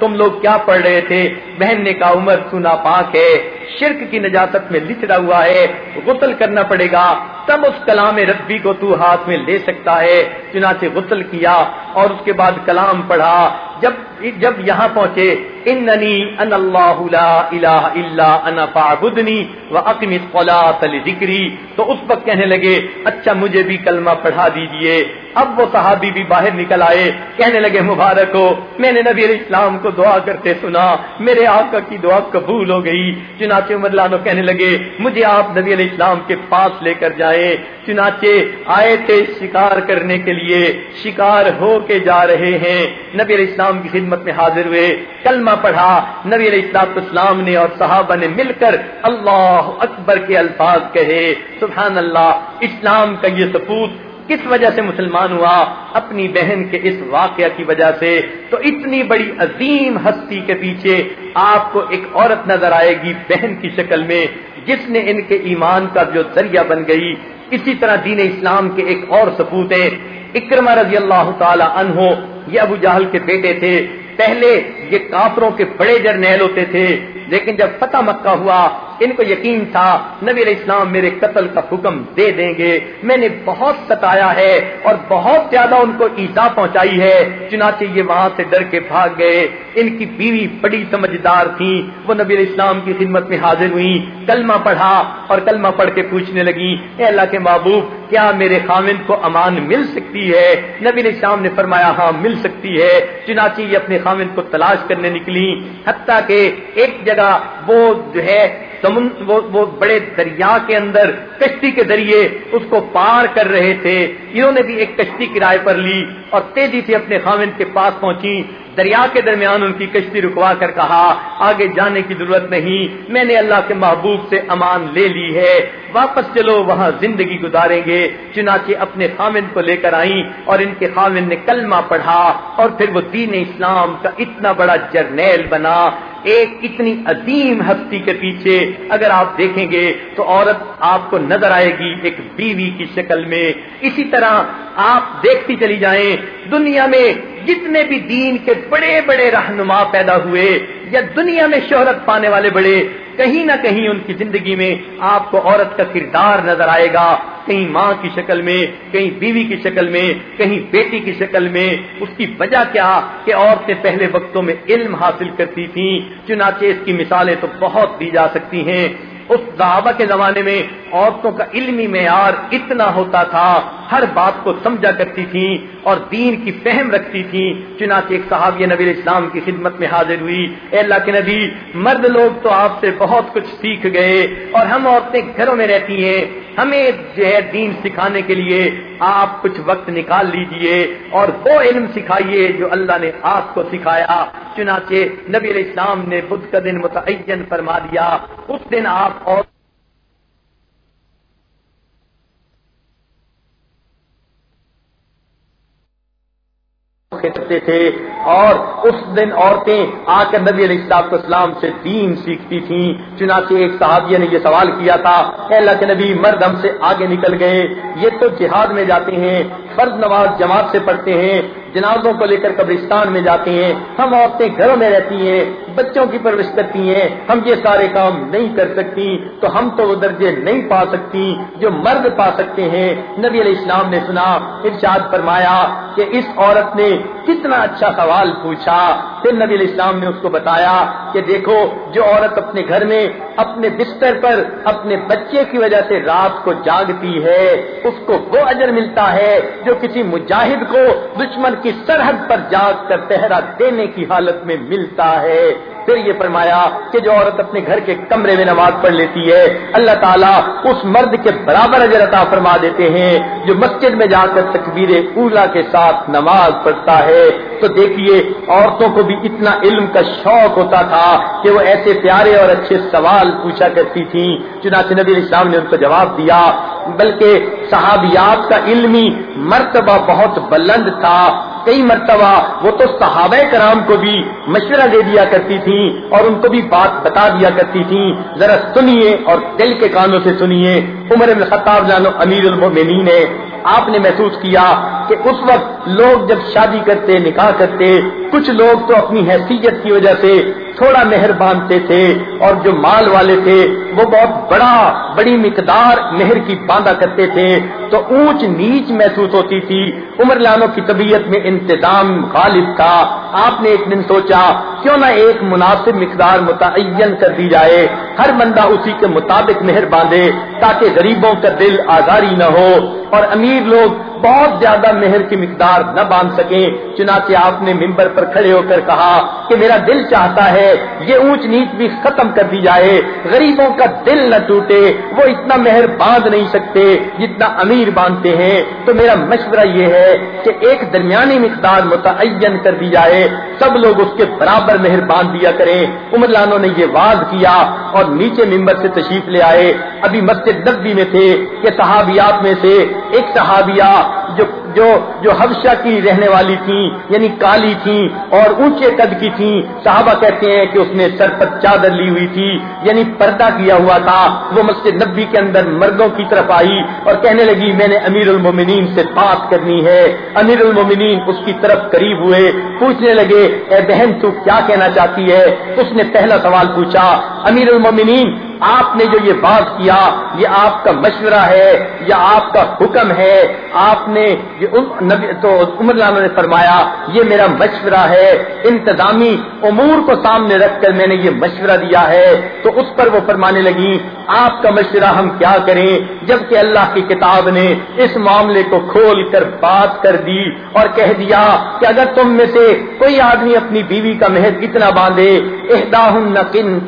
تم لوگ کیا پڑھ رہے تھے؟ بہن نے کہا، عمر سنا پاک ہے، شرک کی نجاست میں لچڑا ہوا ہے، غسل کرنا پڑے گا۔ تب اس کلام ربی کو تو ہاتھ میں لے سکتا ہے۔ چنانچہ غسل کیا اور اس کے بعد کلام پڑھا۔ جب جب یہاں پہنچے، اننی ان اللہ لا الہ الا انا فعبدنی واقم الصلاۃ لذکری. تو اس وقت کہنے لگے اچھا مجھے بھی کلمہ پڑھا دیجیے. اب وہ صحابی بھی باہر نکل آئے، کہنے لگے مبارک ہو میں نے نبی علیہ السلام کو دعا کرتے سنا، میرے آقا کی دعا قبول ہو گئی. چنانچہ عمر لانو کہنے لگے، مجھے آپ نبی علیہ السلام کے پاس لے کر جائیں، چنانچہ آئے تھے شکار کرنے کے لیے شکار ہو کے جا رہے ہیں۔ نبی علیہ السلام کی خدمت میں حاضر ہوئے، کلمہ پڑھا، نبی علیہ السلام اسلام نے اور صحابہ نے مل کر اللہ اکبر کے الفاظ کہے، سبحان اللہ، اسلام کا یہ سپوت کس وجہ سے مسلمان ہوا؟ اپنی بہن کے اس واقعہ کی وجہ سے۔ تو اتنی بڑی عظیم ہستی کے پیچھے آپ کو ایک عورت نظر آئے گی بہن کی شکل میں، جس نے ان کے ایمان کا جو ذریعہ بن گئی۔ اسی طرح دین اسلام کے ایک اور سپوت ہیں اکرما رضی اللہ تعالی عنہ یہ ابو جہل کے بیٹے تھے۔ پہلے یہ کافروں کے بڑے جرنیل ہوتے تھے، لیکن جب فتح مکہ ہوا ان کو یقین تھا، نبی علیہ السلام میرے قتل کا حکم دے دیں گے۔ میں نے بہت ستایا ہے اور بہت زیادہ ان کو ایزا پہنچائی ہے۔ چنانچہ یہ وہاں سے ڈر کے بھاگ گئے۔ ان کی بیوی بڑی سمجھدار تھی وہ نبی علیہ السلام کی خدمت میں حاضر ہوئی کلمہ پڑھا اور کلمہ پڑھ کے پوچھنے لگی اے اللہ کے محبوب، کیا میرے خامن کو امان مل سکتی ہے؟ نبی علیہ السلام نے فرمایا ہاں مل سکتی ہے۔ چنانچہ یہ اپنے خامن کو تلاش کرنے نکلی حتیٰ کہ ایک جگہ وہ جو ہے وہ, وہ بڑے دریا کے اندر کشتی کے ذریعے اس کو پار کر رہے تھے۔ انہوں نے بھی ایک کشتی کرائے پر لی اور تیزی سے اپنے خامن کے پاس پہنچی۔ دریا کے درمیان ان کی کشتی رکوا کر کہا، آگے جانے کی ضرورت نہیں، میں نے اللہ کے محبوب سے امان لے لی ہے۔ واپس چلو، وہاں زندگی گزاریں گے۔ چنانچہ اپنے خامن کو لے کر آئیں اور ان کے خامن نے کلمہ پڑھا اور پھر وہ دین اسلام کا اتنا بڑا جرنیل بنا۔ ایک اتنی عظیم ہستی کے پیچھے اگر آپ دیکھیں گے تو عورت آپ کو نظر آئے گی ایک بیوی کی شکل میں۔ اسی طرح آپ دیکھتی چلی جائیں، دنیا میں جتنے بھی دین کے بڑے بڑے رہنما پیدا ہوئے یا دنیا میں شہرت پانے والے بڑے، کہیں نہ کہیں ان کی زندگی میں آپ کو عورت کا کردار نظر آئے گا۔ کہیں ماں کی شکل میں، کہیں بیوی کی شکل میں، کہیں بیٹی کی شکل میں۔ اس کی وجہ کیا؟ کہ عورتیں پہلے وقتوں میں علم حاصل کرتی تھیں، چنانچہ اس کی مثالیں تو بہت دی جا سکتی ہیں۔ اس صحابہ کے زمانے میں عورتوں کا علمی معیار اتنا ہوتا تھا، ہر بات کو سمجھا کرتی تھی اور دین کی فہم رکھتی تھی چنانچہ ایک صحابی نبی اسلام کی خدمت میں حاضر ہوئی۔ اے اللہ کے نبی، مرد لوگ تو آپ سے بہت کچھ سیکھ گئے اور ہم عورتیں گھروں میں رہتی ہیں۔ ہمیں جو ہے دین سکھانے کے لیے آپ کچھ وقت نکال لیجیے اور وہ علم سکھائیے جو اللہ نے آپ کو سکھایا۔ چنانچہ نبی علیہ السلام نے بدھ کا دن متعین فرما دیا۔ اس دن آپ اور کھیلتے تھے اور اس دن عورتیں آ کر نبی علیہ السلاط اسلام سے دین سیکھتی تھیں۔ چنانچہ ایک صحابیہ نے یہ سوال کیا تھا اے اللہ کے نبی مرد ہم سے آگے نکل گئے، یہ تو جہاد میں جاتے ہیں، فرض نماز جماعت سے پڑھتے ہیں جنازوں کو لے کر قبرستان میں جاتے ہیں، ہم عورتیں گھروں میں رہتی ہیں، بچوں کی پرورش کرتی ہیں، ہم یہ سارے کام نہیں کر سکتی، تو ہم تو وہ درجے نہیں پا سکتی جو مرد پا سکتے ہیں۔ نبی علیہ السلام نے سنا، ارشاد فرمایا کہ اس عورت نے کتنا اچھا سوال پوچھا پھر نبی علیہ السلام نے اس کو بتایا کہ دیکھو جو عورت اپنے گھر میں اپنے بستر پر اپنے بچے کی وجہ سے رات کو جاگتی ہے، اس کو وہ اجر ملتا ہے جو کسی مجاہد کو دشمن کی سرحد پر جاگ کر پہرا دینے کی حالت میں ملتا ہے۔ پھر یہ فرمایا کہ جو عورت اپنے گھر کے کمرے میں نماز پڑھ لیتی ہے، اللہ تعالیٰ اس مرد کے برابر اجر عطا فرما دیتے ہیں جو مسجد میں جا کر تکبیر اولا کے ساتھ نماز پڑھتا ہے۔ تو دیکھیے، عورتوں کو بھی اتنا علم کا شوق ہوتا تھا کہ وہ ایسے پیارے اور اچھے سوال پوچھا کرتی تھی چنانچہ نبی اسلام نے ان کو جواب دیا، بلکہ صحابیات کا علمی مرتبہ بہت بلند تھا۔ کئی مرتبہ وہ تو صحابہ کرام کو بھی مشورہ دے دیا کرتی تھی اور ان کو بھی بات بتا دیا کرتی تھی ذرا سنیے اور دل کے کانوں سے سنیے۔ عمر بن خطاب جانو امیر المومنین ہے۔ آپ نے محسوس کیا کہ اس وقت لوگ جب شادی کرتے، نکاح کرتے، کچھ لوگ تو اپنی حیثیت کی وجہ سے تھوڑا مہر باندھتے تھے اور جو مال والے تھے، وہ بہت بڑا، بڑی مقدار مہر کی باندھا کرتے تھے۔ تو اونچ نیچ محسوس ہوتی تھی۔ عمر لانوں کی طبیعت میں انتظام غالب تھا۔ آپ نے ایک دن سوچا، کیوں نہ ایک مناسب مقدار متعین کر دی جائے۔ ہر بندہ اسی کے مطابق مہر باندھے تاکہ غریبوں کا دل آزاری نہ ہو۔ اور امیر لوگ بہت زیادہ مہر کی مقدار نہ باندھ سکیں۔ چنانچہ آپ نے ممبر پر کھڑے ہو کر کہا کہ میرا دل چاہتا ہے یہ اونچ نیچ بھی ختم کر دی جائے۔ غریبوں کا دل نہ ٹوٹے، وہ اتنا مہر باندھ نہیں سکتے جتنا امیر باندھتے ہیں۔ تو میرا مشورہ یہ ہے کہ ایک درمیانی مقدار متعین کر دی جائے۔ سب لوگ اس کے برابر مہربان دیا کریں۔ عمر لانوں نے یہ واز کیا اور نیچے ممبر سے تشریف لے آئے۔ ابھی مسجد نبی میں تھے کہ صحابیات میں سے ایک صحابیہ جو جو جو حبشہ کی رہنے والی تھیں یعنی کالی تھیں اور اونچے قد کی تھیں صحابہ کہتے ہیں کہ اس نے سر پر چادر لی ہوئی تھی یعنی پردہ کیا ہوا تھا۔ وہ مسجد نبی کے اندر مردوں کی طرف آئی اور کہنے لگی، میں نے امیر المومنین سے بات کرنی ہے۔ امیر المومنین اس کی طرف قریب ہوئے، پوچھنے لگے، اے بہن، تو کیا کہنا چاہتی ہے؟ اس نے پہلا سوال پوچھا امیر المومنین آپ نے جو یہ بات کیا، یہ آپ کا مشورہ ہے، یا آپ کا حکم ہے، آپ نے تو عمر نے فرمایا، یہ میرا مشورہ ہے، انتظامی امور کو سامنے رکھ کر میں نے یہ مشورہ دیا ہے، تو اس پر وہ فرمانے لگی، آپ کا مشورہ ہم کیا کریں جبکہ اللہ کی کتاب نے اس معاملے کو کھول کر بات کر دی اور کہہ دیا کہ اگر تم میں سے کوئی آدمی اپنی بیوی کا محض اتنا باندھے اہدا نقن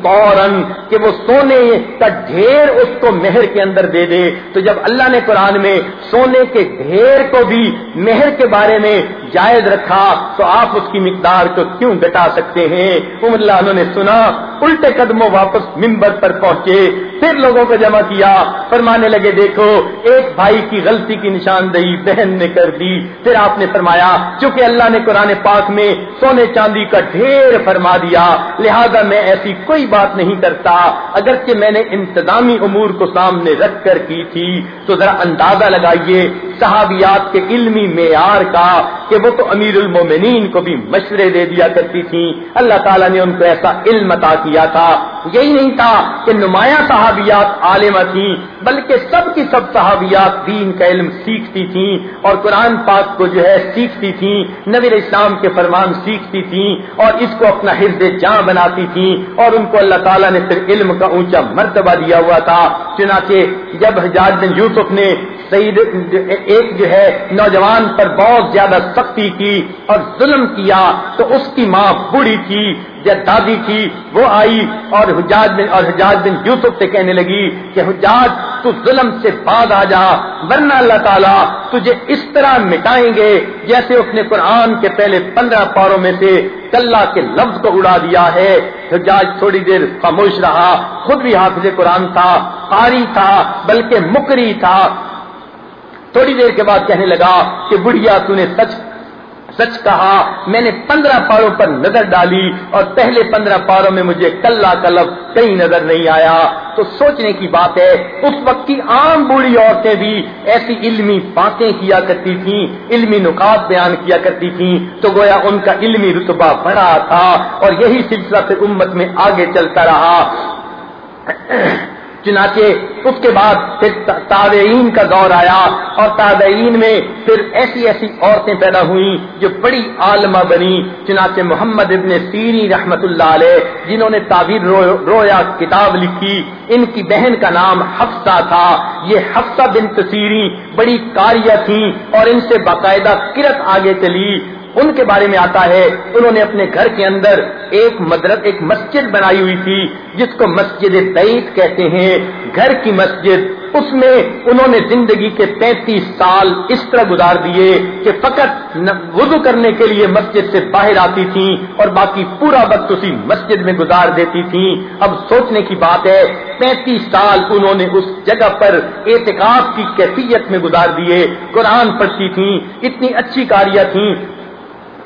کہ وہ سونے کا ڈھیر اس کو مہر کے اندر دے دے۔ تو جب اللہ نے قرآن میں سونے کے ڈھیر کو بھی مہر کے بارے میں جائز رکھا، تو آپ اس کی مقدار کو کیوں گٹا سکتے ہیں؟ عمر اللہ نے سنا، الٹے قدموں واپس ممبر پر پہنچے۔ پھر لوگوں کو جمع کیا، فرمانے لگے، دیکھو، ایک بھائی کی غلطی کی نشاندہی بہن نے کر دی۔ پھر آپ نے فرمایا، چونکہ اللہ نے قرآن پاک میں سونے چاندی کا ڈھیر فرما دیا، لہذا میں ایسی کوئی بات نہیں کرتا۔ اگرچہ میں نے انتظامی امور کو سامنے رکھ کر کی تھی، تو ذرا اندازہ لگائیے صحابیات کے علمی معیار کا کہ وہ تو امیر المومنین کو بھی مشورے دے دیا کرتی تھی اللہ تعالیٰ نے ان کو ایسا علم عطا کیا تھا۔ یہی نہیں تھا کہ نمایاں صحابیات عالمہ تھیں، بلکہ سب کی سب صحابیات دین کا علم سیکھتی تھیں اور قرآن پاک کو جو ہے سیکھتی تھیں، نبی اسلام کے فرمان سیکھتی تھیں اور اس کو اپنا حرد جاں بناتی تھیں۔ اور ان کو اللہ تعالیٰ نے پھر علم کا اونچا مرتبہ دیا ہوا تھا۔ چنانچہ جب حجاج بن یوسف نے سعید ایک جو ہے نوجوان پر بہت زیادہ سختی کی اور ظلم کیا تو اس کی ماں بوڑھی تھی دادی تھی، وہ آئی اور حجاج بن اور حجاج بن یوسف سے کہنے لگی کہ حجاج، تو ظلم سے بعد آ جا، ورنہ اللہ تعالیٰ تجھے اس طرح مٹائیں گے جیسے اس نے قرآن کے پہلے پندرہ پاروں میں سے کلّا کے لفظ کو اڑا دیا ہے۔ حجاج تھوڑی دیر خاموش رہا، خود بھی حافظ قرآن تھا، قاری تھا، بلکہ مکری تھا۔ تھوڑی دیر کے بعد کہنے لگا کہ بڑھیا تو نے سچ سچ کہا، میں نے پندرہ پاروں پر نظر ڈالی اور پہلے پندرہ پاروں میں مجھے کلّا کلب کہیں نظر نہیں آیا۔ تو سوچنے کی بات ہے، اس وقت کی عام بوڑھی عورتیں بھی ایسی علمی باتیں کیا کرتی تھیں، علمی نکات بیان کیا کرتی تھیں۔ تو گویا ان کا علمی رتبہ بڑا تھا اور یہی سلسلہ پھر امت میں آگے چلتا رہا۔ چنانچہ اس کے بعد پھر تابعین کا دور آیا اور تابعین میں پھر ایسی ایسی عورتیں پیدا ہوئیں جو بڑی عالمہ بنی چنانچہ محمد ابن سیری رحمت اللہ علیہ، جنہوں نے تعبیر رویا، کتاب لکھی۔ ان کی بہن کا نام حفصہ تھا۔ یہ حفصہ بن تصیری بڑی کاریہ تھیں اور ان سے باقاعدہ کرت آگے چلی۔ ان کے بارے میں آتا ہے۔ انہوں نے اپنے گھر کے اندر ایک مدرس، ایک مسجد بنائی ہوئی تھی، جس کو مسجد بیت کہتے ہیں۔ گھر کی مسجد، اس میں انہوں نے زندگی کے پینتیس سال اس طرح گزار دیے کہ فقط وضو کرنے کے لیے مسجد سے باہر آتی تھیں اور باقی پورا وقت اسی مسجد میں گزار دیتی تھیں۔ اب سوچنے کی بات ہے، پینتیس سال انہوں نے اس جگہ پر احتکاب کی کیفیت میں گزار دیے۔ قرآن پڑھتی تھیں، اتنی اچھی کاریاں تھیں۔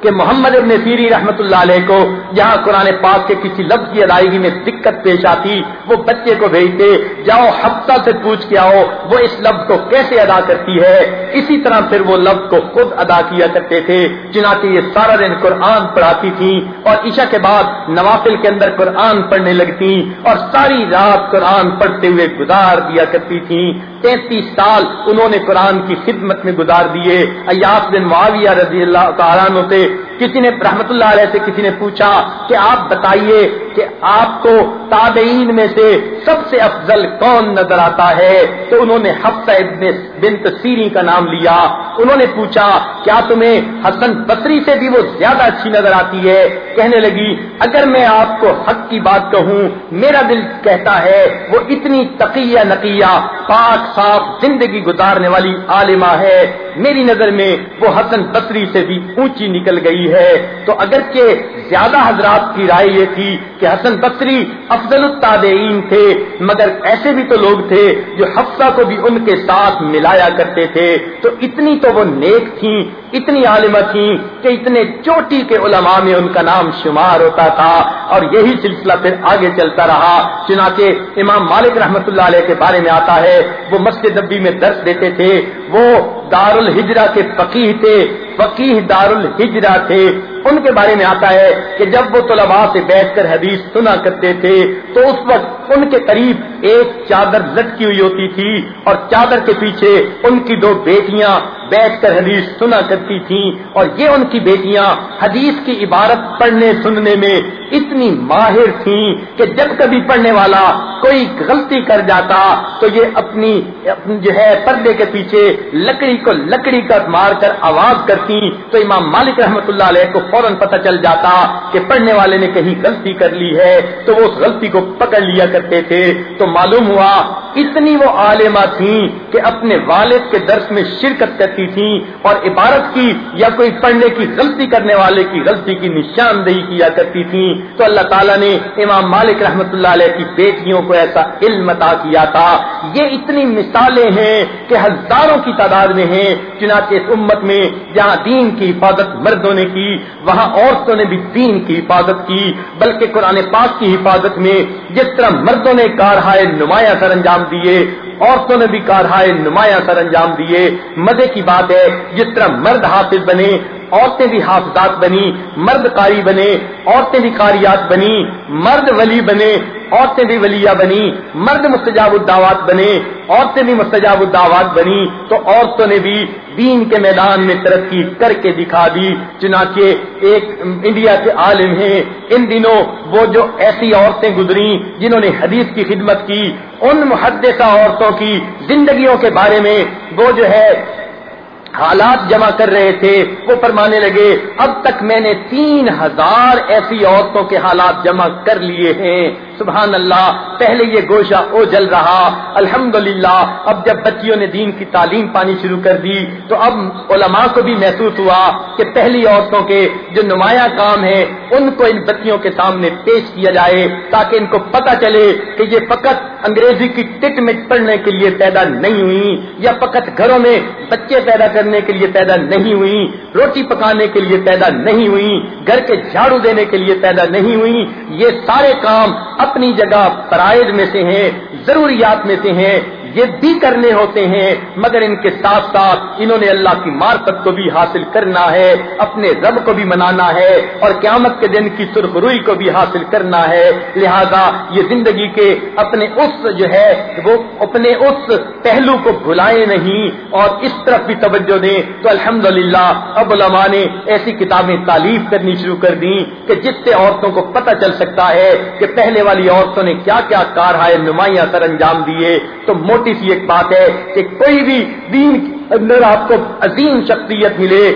کہ محمد ابن سیری رحمت اللہ علیہ کو جہاں قرآن پاک کے کسی لفظ کی ادائیگی میں دقت پیش آتی، وہ بچے کو بھیجتے، جاؤ ہفتہ سے پوچھ کے آؤ، وہ اس لفظ کو کیسے ادا کرتی ہے؟ اسی طرح پھر وہ لفظ کو خود ادا کیا کرتے تھے، چنانچہ یہ سارا دن قرآن پڑھاتی تھی اور عشاء کے بعد نوافل کے اندر قرآن پڑھنے لگتی اور ساری رات قرآن پڑھتے ہوئے گزار دیا کرتی تھی تینتیس سال انہوں نے قرآن کی خدمت میں گزار دیے۔ ایاس بن معاویہ رضی اللہ تعالیٰ سے کسی نے رحمت اللہ علیہ سے کسی نے پوچھا کہ آپ بتائیے کہ آپ کو تابعین میں سے سب سے افضل کون نظر آتا ہے؟ تو انہوں نے حفصہ ابن بنت سیری کا نام لیا۔ انہوں نے پوچھا، کیا تمہیں حسن بصری سے بھی وہ زیادہ اچھی نظر آتی ہے؟ کہنے لگی، اگر میں آپ کو حق کی بات کہوں، میرا دل کہتا ہے، وہ اتنی تقیہ نقیہ، پاک صاف زندگی گزارنے والی عالمہ ہے۔ میری نظر میں وہ حسن بصری سے بھی اونچی نکل گئی ہے تو اگرچہ زیادہ حضرات کی رائے یہ تھی کہ حسن بصری افضل التابعین تھے، مگر ایسے بھی تو لوگ تھے جو حفصہ کو بھی ان کے ساتھ ملایا کرتے تھے۔ تو اتنی تو وہ نیک تھیں، اتنی عالمہ تھیں کہ اتنے چوٹی کے علماء میں ان کا نام شمار ہوتا تھا۔ اور یہی سلسلہ پھر آگے چلتا رہا۔ چنانچہ امام مالک رحمت اللہ علیہ کے بارے میں آتا ہے، وہ مسجد نبی میں درس دیتے تھے، وہ دار الحجرا کے فقیح تھے۔ فقیح دار الحجرا تھے۔ ان کے بارے میں آتا ہے کہ جب وہ طلباء سے بیٹھ کر حدیث سنا کرتے تھے، تو اس وقت ان کے قریب ایک چادر لٹکی ہوئی ہوتی تھی اور چادر کے پیچھے ان کی دو بیٹیاں بیٹھ کر حدیث سنا کرتی تھیں اور یہ ان کی بیٹیاں حدیث کی عبارت پڑھنے سننے میں اتنی ماہر تھیں کہ جب کبھی پڑھنے والا کوئی غلطی کر جاتا تو یہ اپنی جو ہے پردے کے پیچھے لکڑی کو لکڑی کا مار کر آواز کرتی تو امام مالک رحمت اللہ علیہ کو فوراً پتہ چل جاتا کہ پڑھنے والے نے کہیں غلطی کر لی ہے تو وہ اس غلطی کو پکڑ لیا کرتے تھے تو معلوم ہوا اتنی وہ عالمہ تھیں کہ اپنے والد کے درس میں شرکت کرتی تھیں اور عبارت کی یا کوئی پڑھنے کی غلطی کرنے والے کی غلطی کی نشاندہی کیا کرتی تھیں تو اللہ تعالیٰ نے امام مالک رحمت اللہ علیہ کی بیٹیوں کو ایسا علم عطا کیا تھا۔ یہ اتنی مثالیں ہیں کہ ہزاروں کی تعداد میں ہیں۔ چنانچہ اس امت میں جہاں دین کی حفاظت مردوں نے کی، وہاں عورتوں نے بھی دین کی حفاظت کی، بلکہ قرآن پاک کی حفاظت میں جس طرح مردوں نے کارہائے نمایاں سر انجام دیے عورتوں نے بھی کارہائے نمایاں سر انجام دیے۔ مزے کی بات ہے، جس طرح مرد حافظ بنے عورتیں بھی حافظات بنی مرد قاری بنے، عورتیں بھی قاریات بنی مرد ولی بنے، عورتیں بھی ولیہ بنی مرد مستجاب الدعوات بنے، عورتیں بھی مستجاب الدعوات بنی تو عورتوں نے بھی دین کے میدان میں ترقی کر کے دکھا دی۔ چنانچہ ایک انڈیا کے عالم ہیں، ان دنوں وہ جو ایسی عورتیں گزری جنہوں نے حدیث کی خدمت کی، ان محدثہ عورتوں کی زندگیوں کے بارے میں وہ جو ہے حالات جمع کر رہے تھے، وہ فرمانے لگے، اب تک میں نے تین ہزار ایسی عورتوں کے حالات جمع کر لیے ہیں۔ سبحان اللہ، پہلے یہ گوشہ او جل رہا۔ الحمدللہ، اب جب بچیوں نے دین کی تعلیم پانی شروع کر دی، تو اب علماء کو بھی محسوس ہوا کہ پہلی عورتوں کے جو نمایاں کام ہے ان کو ان بچیوں کے سامنے پیش کیا جائے تاکہ ان کو پتہ چلے کہ یہ فقط انگریزی کی ٹک میں پڑھنے کے لیے پیدا نہیں ہوئی، یا فقط گھروں میں بچے پیدا کرنے کے لیے پیدا نہیں ہوئی، روٹی پکانے کے لیے پیدا نہیں ہوئی، گھر کے جھاڑو دینے کے لیے پیدا نہیں ہوئی۔ یہ سارے کام اپنی جگہ فرائض میں سے ہیں ضروریات میں سے ہیں یہ بھی کرنے ہوتے ہیں، مگر ان کے ساتھ ساتھ انہوں نے اللہ کی مارکت کو بھی حاصل کرنا ہے، اپنے رب کو بھی منانا ہے اور قیامت کے دن کی سرخ روئی کو بھی حاصل کرنا ہے۔ لہذا یہ زندگی کے اپنے اس جو ہے، وہ اپنے اس پہلو کو بھلائیں نہیں۔ اور اس طرف بھی توجہ دیں تو الحمد للہ اب علماء نے ایسی کتابیں تعلیف کرنی شروع کر دی کہ جس سے عورتوں کو پتہ چل سکتا ہے کہ پہلے والی عورتوں نے کیا کیا کارہائے نمایاں سر انجام دیے۔ تو موٹی سی ایک بات ہے کہ کوئی بھی دین اندر آپ کو عظیم شخصیت ملے،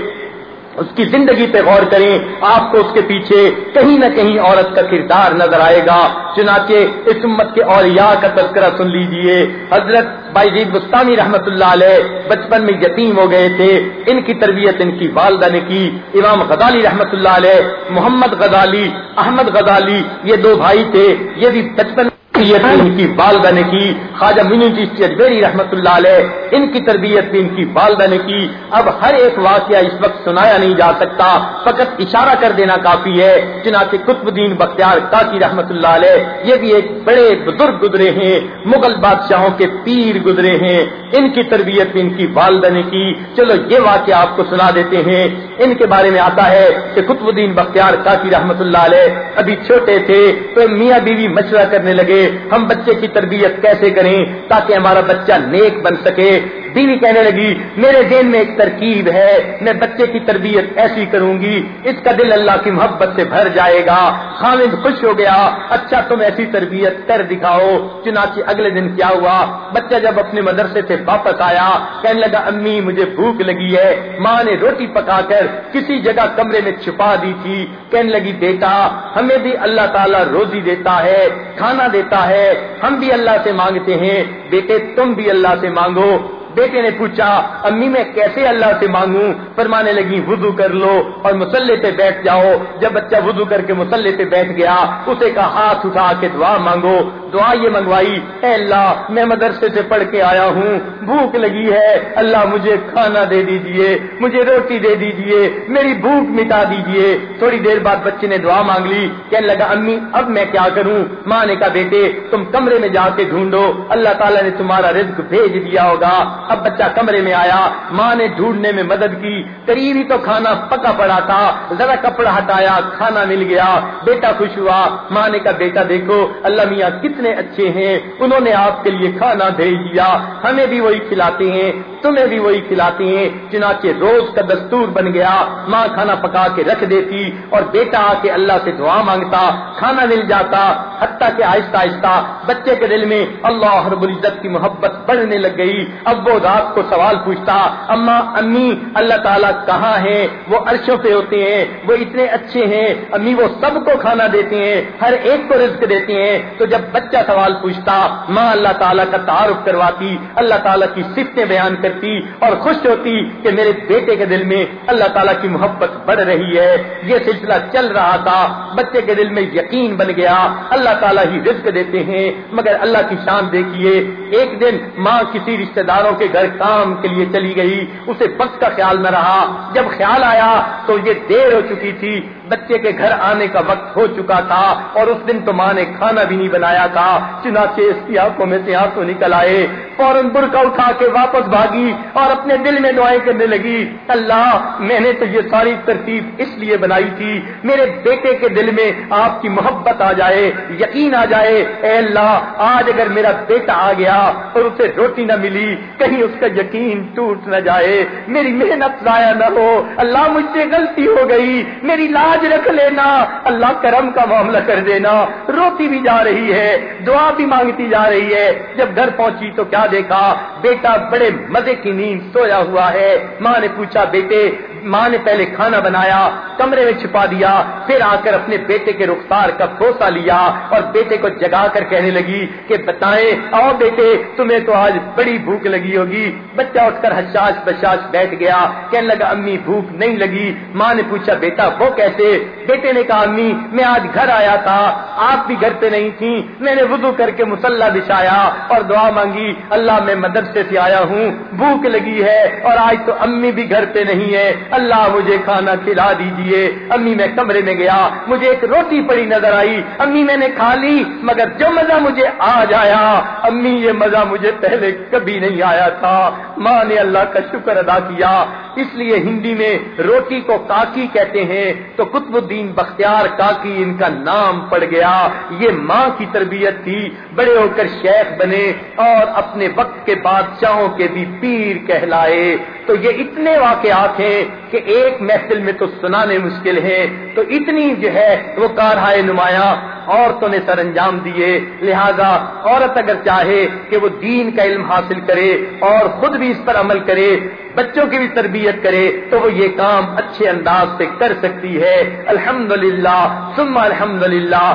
اس کی زندگی پہ غور کریں، آپ کو اس کے پیچھے کہیں نہ کہیں عورت کا کردار نظر آئے گا۔ چنانچہ اس امت کے اولیاء کا تذکرہ سن لیجیے۔ حضرت بائی جید رحمت اللہ علیہ بچپن میں یتیم ہو گئے تھے۔ ان کی تربیت ان کی والدہ نے کی۔ امام غزالی رحمت اللہ علیہ، محمد غزالی، احمد غزالی، یہ دو بھائی تھے۔ یہ بھی بچپن تربیت ان کی والدہ نے کی، خواجہ مینی اجبیری رحمت اللہ علیہ، ان کی تربیت بھی ان کی والدہ نے کی۔ اب ہر ایک واقعہ اس وقت سنایا نہیں جا سکتا، فقط اشارہ کر دینا کافی ہے۔ چنانچہ قطب الدین بختیار کاکی رحمت اللہ علیہ، یہ بھی ایک بڑے بزرگ گزرے ہیں، مغل بادشاہوں کے پیر گزرے ہیں۔ ان کی تربیت بھی ان کی والدہ نے کی۔ چلو یہ واقعہ آپ کو سنا دیتے ہیں۔ ان کے بارے میں آتا ہے کہ قطب الدین بختیار کاکی رحمت اللہ علیہ ابھی چھوٹے تھے تو میاں بیوی مشورہ کرنے لگے، ہم بچے کی تربیت کیسے کریں تاکہ ہمارا بچہ نیک بن سکے؟ بیوی کہنے لگی، میرے ذہن میں ایک ترکیب ہے، میں بچے کی تربیت ایسی کروں گی، اس کا دل اللہ کی محبت سے بھر جائے گا، خامد خوش ہو گیا اچھا تم ایسی تربیت کر دکھاؤ، چنانچہ اگلے دن کیا ہوا، بچہ جب اپنے مدرسے سے واپس آیا، کہنے لگا، امی، مجھے بھوک لگی ہے، ماں نے روٹی پکا کر کسی جگہ کمرے میں چھپا دی تھی، کہنے لگی، بیٹا، ہمیں بھی اللہ تعالیٰ روزی دیتا ہے، کھانا دیتا ہے، ہم بھی اللہ سے مانگتے ہیں، بیٹے، تم بھی اللہ سے مانگو بیٹے نے پوچھا، امی، میں کیسے اللہ سے مانگوں؟ فرمانے لگی، وضو کر لو اور مسلح پہ بیٹھ جاؤ. جب بچہ وضو کر کے مسلح پہ بیٹھ گیا، اسے کا ہاتھ اٹھا کے دعا مانگو دعا یہ منگوائی، اے اللہ، میں مدرسے سے پڑھ کے آیا ہوں، بھوک لگی ہے، اللہ مجھے کھانا دے دیجیے، مجھے روٹی دے دیجیے، میری بھوک مٹا دیجیے۔ تھوڑی دیر بعد بچے نے دعا مانگ لی، کہنے لگا، امی، اب میں کیا کروں؟ ماں نے کہا، بیٹے، تم کمرے میں جا کے ڈھونڈو، اللہ تعالیٰ نے تمہارا رزق بھیج دیا ہوگا۔ اب بچہ کمرے میں آیا، ماں نے ڈھونڈنے میں مدد کی، قریب ہی تو کھانا پکا پڑا تھا، ذرا کپڑا ہٹایا، کھانا مل گیا، بیٹا خوش ہوا۔ ماں نے کہا، بیٹا دیکھو، اللہ میاں کتنے اچھے ہیں، انہوں نے آپ کے لیے کھانا بھیج دیا۔ ہمیں بھی وہی کھلاتے ہیں، تمہیں بھی وہی کھلاتے ہیں۔ چنانچہ روز کا دستور بن گیا، ماں کھانا پکا کے رکھ دیتی اور بیٹا آ کے اللہ سے دعا مانگتا، کھانا مل جاتا۔ حتیٰ کہ آہستہ آہستہ بچے کے دل میں اللہ رب العزت کی محبت بڑھنے لگ گئی۔ اب وہ رات کو سوال پوچھتا، اما، امی، اللہ تعالیٰ کہاں ہے وہ عرشوں پہ ہوتے ہیں، وہ اتنے اچھے ہیں، امی وہ سب کو کھانا دیتے ہیں، ہر ایک کو رزق دیتے ہیں۔ تو جب بچے بچہ سوال پوچھتا، ماں اللہ تعالیٰ کا تعارف کرواتی، اللہ تعالیٰ کی صفتیں بیان کرتی اور خوش ہوتی کہ میرے بیٹے کے دل میں اللہ تعالیٰ کی محبت بڑھ رہی ہے۔ یہ سلسلہ چل رہا تھا، بچے کے دل میں یقین بن گیا۔ اللہ تعالیٰ ہی رزق دیتے ہیں، مگر اللہ کی شان دیکھیے، ایک دن ماں کسی رشتہ داروں کے گھر کام کے لیے چلی گئی، اسے وقت کا خیال نہ رہا۔ جب خیال آیا تو یہ دیر ہو چکی تھی۔ بچے کے گھر آنے کا وقت ہو چکا تھا اور اس دن تو ماں نے کھانا بھی نہیں بنایا تھا۔ چنانچہ اس کی آنکھوں میں سے آنسو نکل آئے۔ فوراً برقع اٹھا کے واپس بھاگی اور اپنے دل میں دعائیں کرنے لگی۔ اللہ، میں نے تو یہ ساری ترتیب اس لیے بنائی تھی۔ میرے بیٹے کے دل میں آپ کی محبت آ جائے، یقین آ جائے۔ اے اللہ، آج اگر میرا بیٹا آ گیا اور اسے روٹی نہ ملی، کہیں اس کا یقین ٹوٹ نہ جائے۔ میری محنت ضائع نہ ہو۔ اللہ، مجھ سے غلطی ہو گئی۔ میری لاج رکھ لینا۔ اللہ کرم کا معاملہ کر دینا۔ روتی بھی جا رہی ہے، دعا بھی مانگتی جا رہی ہے۔ جب گھر پہنچی تو کیا دیکھا؟ بیٹا بڑے مزے کی نیند سویا ہوا ہے۔ ماں نے پوچھا، بیٹے ماں نے پہلے کھانا بنایا، کمرے میں چھپا دیا، پھر آ کر اپنے بیٹے کے رخسار کا بھروسہ لیا اور بیٹے کو جگا کر کہنے لگی کہ بتائیں، آؤ بیٹے، تمہیں تو آج بڑی بھوک لگی ہوگی۔ بچہ اٹھ کر حشاش بشاش بیٹھ گیا، کہنے لگا، امی بھوک نہیں لگی۔ ماں نے پوچھا، بیٹا، وہ کیسے؟ بیٹے نے کہا، امی، میں آج گھر آیا تھا، آپ بھی گھر پہ نہیں تھی میں نے وضو کر کے مسلح بچھایا اور دعا مانگی، اللہ میں مدرسے سے آیا ہوں، بھوک لگی ہے اور آج تو امی بھی گھر پہ نہیں ہے اللہ مجھے کھانا کھلا دیجیے۔ امی میں کمرے میں گیا، مجھے ایک روٹی پڑی نظر آئی۔ امی میں نے کھا لی، مگر جو مزہ مجھے آج آیا، امی یہ مزہ مجھے پہلے کبھی نہیں آیا تھا۔ ماں نے اللہ کا شکر ادا کیا۔ اس لیے ہندی میں روٹی کو کاکی کہتے ہیں۔ تو قطب الدین بختیار کاکی ان کا نام پڑ گیا۔ یہ ماں کی تربیت تھی، بڑے ہو کر شیخ بنے اور اپنے وقت کے بادشاہوں کے بھی پیر کہلائے۔ تو یہ اتنے واقعات ہیں کہ ایک محفل میں تو سنانے مشکل ہے تو اتنی جو ہے وہ کارہائے نمایاں عورتوں نے سر انجام دیے۔ لہذا عورت اگر چاہے کہ وہ دین کا علم حاصل کرے اور خود بھی اس پر عمل کرے، بچوں کی بھی تربیت کرے، تو وہ یہ کام اچھے انداز سے کر سکتی ہے۔ الحمد للہ سم الحمد للہ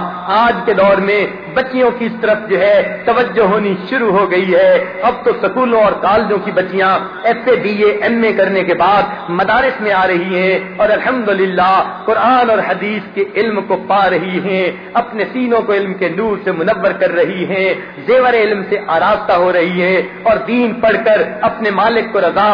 آج کے دور میں بچیوں کی اس طرف جو ہے توجہ ہونی شروع ہو گئی ہے۔ اب تو سکولوں اور کالجوں کی بچیاں F A, B A, M A کرنے کے بعد مدارس میں آ رہی ہیں اور الحمد قرآن اور حدیث کے علم کو پا رہی ہیں۔ اپنے سینوں کو علم کے نور سے منور کر رہی ہیں۔ زیور علم سے آراستہ ہو رہی ہے اور دین پڑھ کر اپنے مالک کو رضا،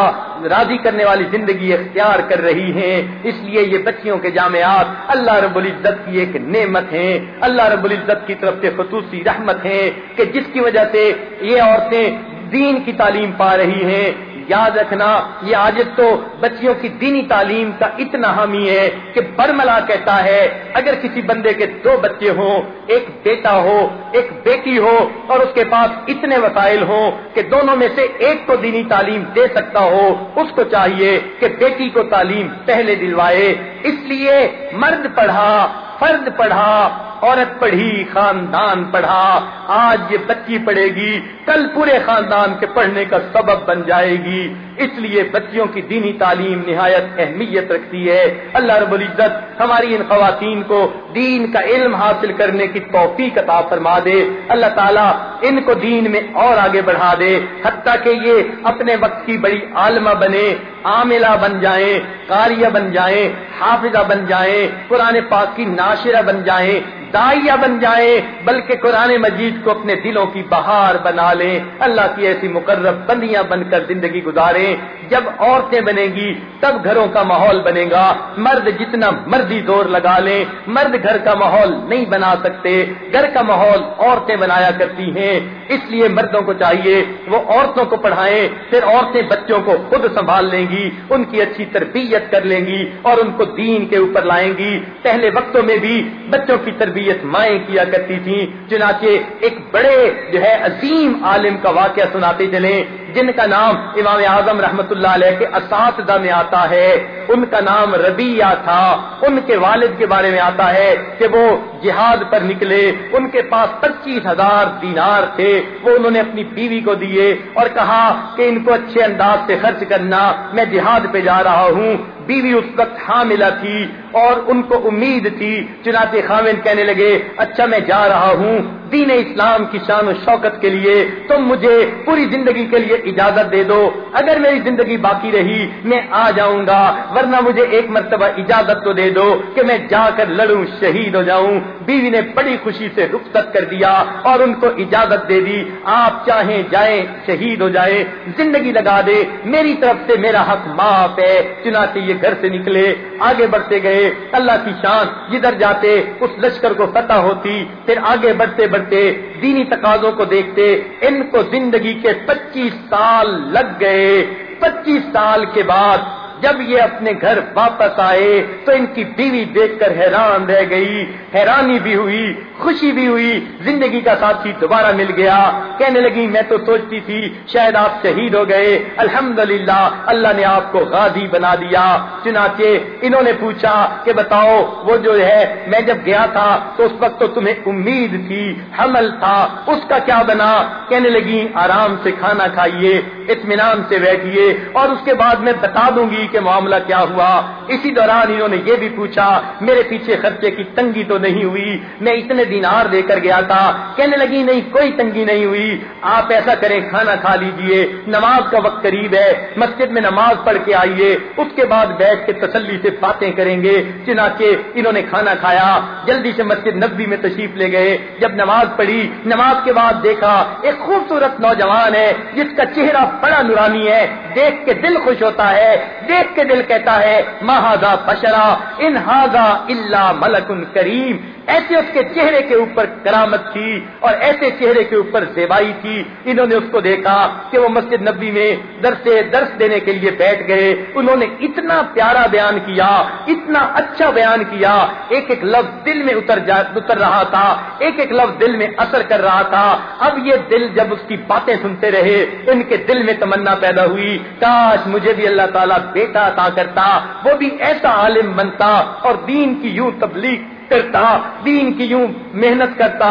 راضی کرنے والی زندگی اختیار کر رہی ہیں۔ اس لیے یہ بچیوں کے جامعات اللہ رب العزت کی ایک نعمت ہیں۔ اللہ رب العزت کی طرف سے خصوصی رحمت ہیں کہ جس کی وجہ سے یہ عورتیں دین کی تعلیم پا رہی ہیں۔ یاد رکھنا، یہ آج تو بچیوں کی دینی تعلیم کا اتنا حامی ہے کہ برملا کہتا ہے، اگر کسی بندے کے دو بچے ہوں، ایک بیٹا ہو، ایک بیٹی ہو، اور اس کے پاس اتنے وسائل ہوں کہ دونوں میں سے ایک کو دینی تعلیم دے سکتا ہو، اس کو چاہیے کہ بیٹی کو تعلیم پہلے دلوائے۔ اس لیے مرد پڑھا، فرد پڑھا عورت پڑھی، خاندان پڑھا، آج یہ بچی پڑھے گی، کل پورے خاندان کے پڑھنے کا سبب بن جائے گی۔ اس لیے بچیوں کی دینی تعلیم نہایت اہمیت رکھتی ہے۔ اللہ رب العزت ہماری ان خواتین کو دین کا علم حاصل کرنے کی توفیق عطا فرما دے۔ اللہ تعالیٰ ان کو دین میں اور آگے بڑھا دے، حتیٰ کہ یہ اپنے وقت کی بڑی عالمہ بنے، عاملہ بن جائیں کاریہ بن جائیں، حافظہ بن جائیں، قرآن پاک کی ناشرہ بن جائیں۔ دائیا بن جائیں بلکہ قرآن مجید کو اپنے دلوں کی بہار بنا لیں اللہ کی ایسی مقرب بندیاں بن کر زندگی گزاریں جب عورتیں بنے گی، تب گھروں کا ماحول بنے گا۔ مرد جتنا مرضی زور لگا لیں مرد گھر کا ماحول نہیں بنا سکتے۔ گھر کا ماحول عورتیں بنایا کرتی ہیں۔ اس لیے مردوں کو چاہیے، وہ عورتوں کو پڑھائیں، پھر عورتیں بچوں کو خود سنبھال لیں گی، ان کی اچھی تربیت کر لیں گی اور ان کو دین کے اوپر لائیں گی۔ پہلے وقتوں میں بھی بچوں کی تربیت تربیت مائیں کیا کرتی تھیں، چنانچہ ایک بڑے جو ہے عظیم عالم کا واقعہ سناتے چلیں۔ جن کا نام امام اعظم رحمت اللہ علیہ کے اساتذہ میں آتا ہے، ان کا نام ربیہ تھا۔ ان کے والد کے بارے میں آتا ہے کہ وہ جہاد پر نکلے، ان کے پاس پچیس ہزار دینار تھے۔ وہ انہوں نے اپنی بیوی کو دیے اور کہا کہ ان کو اچھے انداز سے خرچ کرنا، میں جہاد پہ جا رہا ہوں۔ بیوی اس وقت حاملہ تھی اور ان کو امید تھی۔ چنانچہ خامن کہنے لگے اچھا میں جا رہا ہوں۔ دین اسلام کی شان و شوکت کے لیے تم مجھے پوری زندگی کے لیے اجازت دے دو۔ اگر میری زندگی باقی رہی، میں آ جاؤں گا، ورنہ مجھے ایک مرتبہ اجازت تو دے دو کہ میں جا کر لڑوں، شہید ہو جاؤں۔ بیوی نے بڑی خوشی سے رخصت کر دیا اور ان کو اجازت دے دی۔ آپ چاہیں جائیں، شہید ہو جائے زندگی لگا دے۔ میری طرف سے میرا حق معاف ہے۔ چنانچہ یہ گھر سے نکلے، آگے بڑھتے گئے۔ اللہ کی شان جدھر جاتے، اس لشکر کو فتح ہوتی، پھر آگے بڑھتے بڑھتے دینی تقاضوں کو دیکھتے، ان کو زندگی کے پچیس سال لگ گئے۔ پچیس سال کے بعد جب یہ اپنے گھر واپس آئے تو ان کی بیوی دیکھ کر حیران رہ گئی۔ حیرانی بھی ہوئی، خوشی بھی ہوئی۔ زندگی کا ساتھی دوبارہ مل گیا۔ کہنے لگی، میں تو سوچتی تھی شاید آپ شہید ہو گئے۔ الحمد اللہ نے آپ کو غازی بنا دیا۔ چنانچہ انہوں نے پوچھا کہ بتاؤ، وہ جو ہے، میں جب گیا تھا تو اس وقت تو تمہیں امید تھی، حمل تھا، اس کا کیا بنا؟ کہنے لگی، آرام سے کھانا کھائیے، اطمینان سے بیٹھیے اور اس کے بعد میں بتا دوں گی کے معاملہ کیا ہوا؟ اسی دوران انہوں نے یہ بھی پوچھا، میرے پیچھے خرچے کی تنگی تو نہیں ہوئی، میں اتنے دینار لے کر گیا تھا، کہنے لگی نہیں، کوئی تنگی نہیں ہوئی۔ آپ ایسا کریں، کھانا کھا لیجیے، نماز کا وقت قریب ہے، مسجد میں نماز پڑھ کے آئیے، اس کے بعد بیٹھ کے تسلی سے باتیں کریں گے۔ چنانچہ انہوں نے کھانا کھایا، جلدی سے مسجد نبی میں تشریف لے گئے۔ جب نماز پڑھی، نماز کے بعد دیکھا، ایک خوبصورت نوجوان ہے، جس کا چہرہ بڑا نورانی ہے، دیکھ کے دل خوش ہوتا ہے دیکھ کے دل کہتا ہے مہادا بشرا انہادا اللہ ملکن کریم۔ ایسے اس کے چہرے کے اوپر کرامت تھی اور ایسے چہرے کے اوپر زیبائی تھی۔ انہوں نے اس کو دیکھا کہ وہ مسجد نبی میں درس درس دینے کے لیے بیٹھ گئے۔ انہوں نے اتنا پیارا بیان کیا، اتنا اچھا بیان کیا۔ ایک ایک لفظ دل میں اتر جا، اتر رہا تھا۔ ایک ایک لفظ دل میں اثر کر رہا تھا۔ اب یہ دل جب اس کی باتیں سنتے رہے، ان کے دل میں تمنا پیدا ہوئی۔ کاش مجھے بھی اللہ تعالیٰ بیٹا عطا کرتا، وہ بھی ایسا عالم بنتا اور دین کی یوں تبلیغ کرتا، دین کی یوں محنت کرتا۔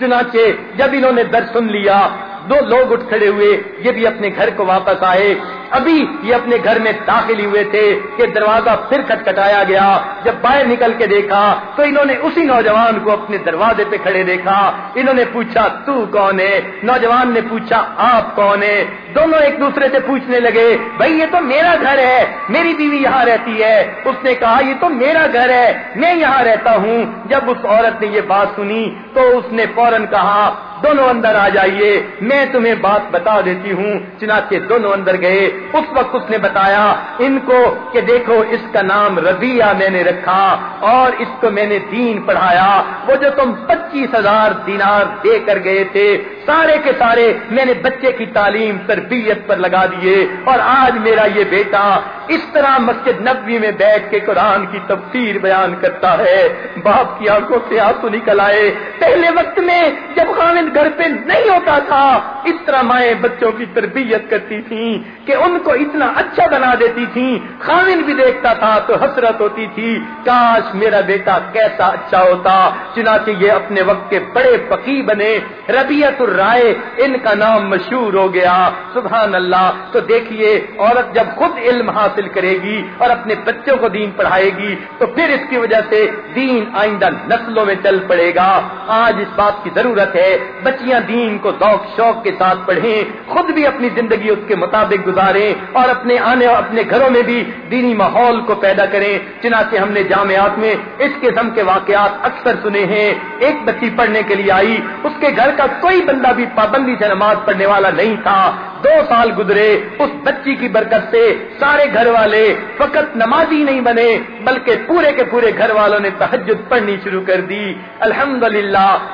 چنانچہ جب انہوں نے در سن لیا، دو لوگ اٹھ کھڑے ہوئے، یہ بھی اپنے گھر کو واپس آئے۔ ابھی یہ اپنے گھر میں داخل ہوئے تھے کہ دروازہ پھر کٹکھٹایا گیا۔ جب باہر نکل کے دیکھا تو انہوں نے اسی نوجوان کو اپنے دروازے پہ کھڑے دیکھا۔ انہوں نے پوچھا، تو کون ہے؟ نوجوان نے پوچھا، آپ کون ہے دونوں ایک دوسرے سے پوچھنے لگے، بھائی، یہ تو میرا گھر ہے، میری بیوی یہاں رہتی ہے۔ اس نے کہا، یہ تو میرا گھر ہے، میں یہاں رہتا ہوں۔ جب اس عورت نے یہ بات سنی تو اس نے فوراً کہا، دونوں اندر آ جائیے، میں تمہیں بات بتا دیتی ہوں۔ چنانچہ دونوں اندر گئے۔ اس وقت اس نے بتایا، ان کو کہ دیکھو، اس کا نام ربیہ میں نے رکھا اور اس کو میں نے دین پڑھایا، وہ جو تم پچیس ہزار دینار دے کر گئے تھے سارے کے سارے میں نے بچے کی تعلیم تربیت پر لگا دیے اور آج میرا یہ بیٹا اس طرح مسجد نبوی میں بیٹھ کے قرآن کی تفسیر بیان کرتا ہے۔ باپ کی آنکھوں سے آنسو نکل آئے۔ پہلے وقت میں جب خامد گھر پہ نہیں ہوتا تھا، اس طرح مائیں بچوں کی تربیت کرتی تھیں کہ ان کو اتنا اچھا بنا دیتی تھی خامن بھی دیکھتا تھا تو حسرت ہوتی تھی، کاش میرا بیٹا کیسا اچھا ہوتا۔ چنانچہ یہ اپنے وقت کے بڑے پکی بنے۔ ربیت الرائے ان کا نام مشہور ہو گیا۔ سبحان اللہ، تو دیکھیے، عورت جب خود علم حاصل کرے گی اور اپنے بچوں کو دین پڑھائے گی، تو پھر اس کی وجہ سے دین آئندہ نسلوں میں چل پڑے گا۔ آج اس بات کی ضرورت ہے، بچیاں دین کو ذوق، شوق کے ساتھ پڑھیں، خود بھی اپنی زندگی اس کے مطابق گزاریں اور اپنے آنے اور اپنے گھروں میں بھی دینی ماحول کو پیدا کریں۔ چنانچہ ہم نے جامعات میں اس قسم کے واقعات اکثر سنے ہیں۔ ایک بچی پڑھنے کے لیے آئی، اس کے گھر کا کوئی بندہ بھی پابندی سے نماز پڑھنے والا نہیں تھا۔ دو سال گزرے، اس بچی کی برکت سے سارے گھر والے فقط نمازی نہیں بنے، بلکہ پورے کے پورے گھر والوں نے تحجد پڑھنی شروع کر دی۔ الحمد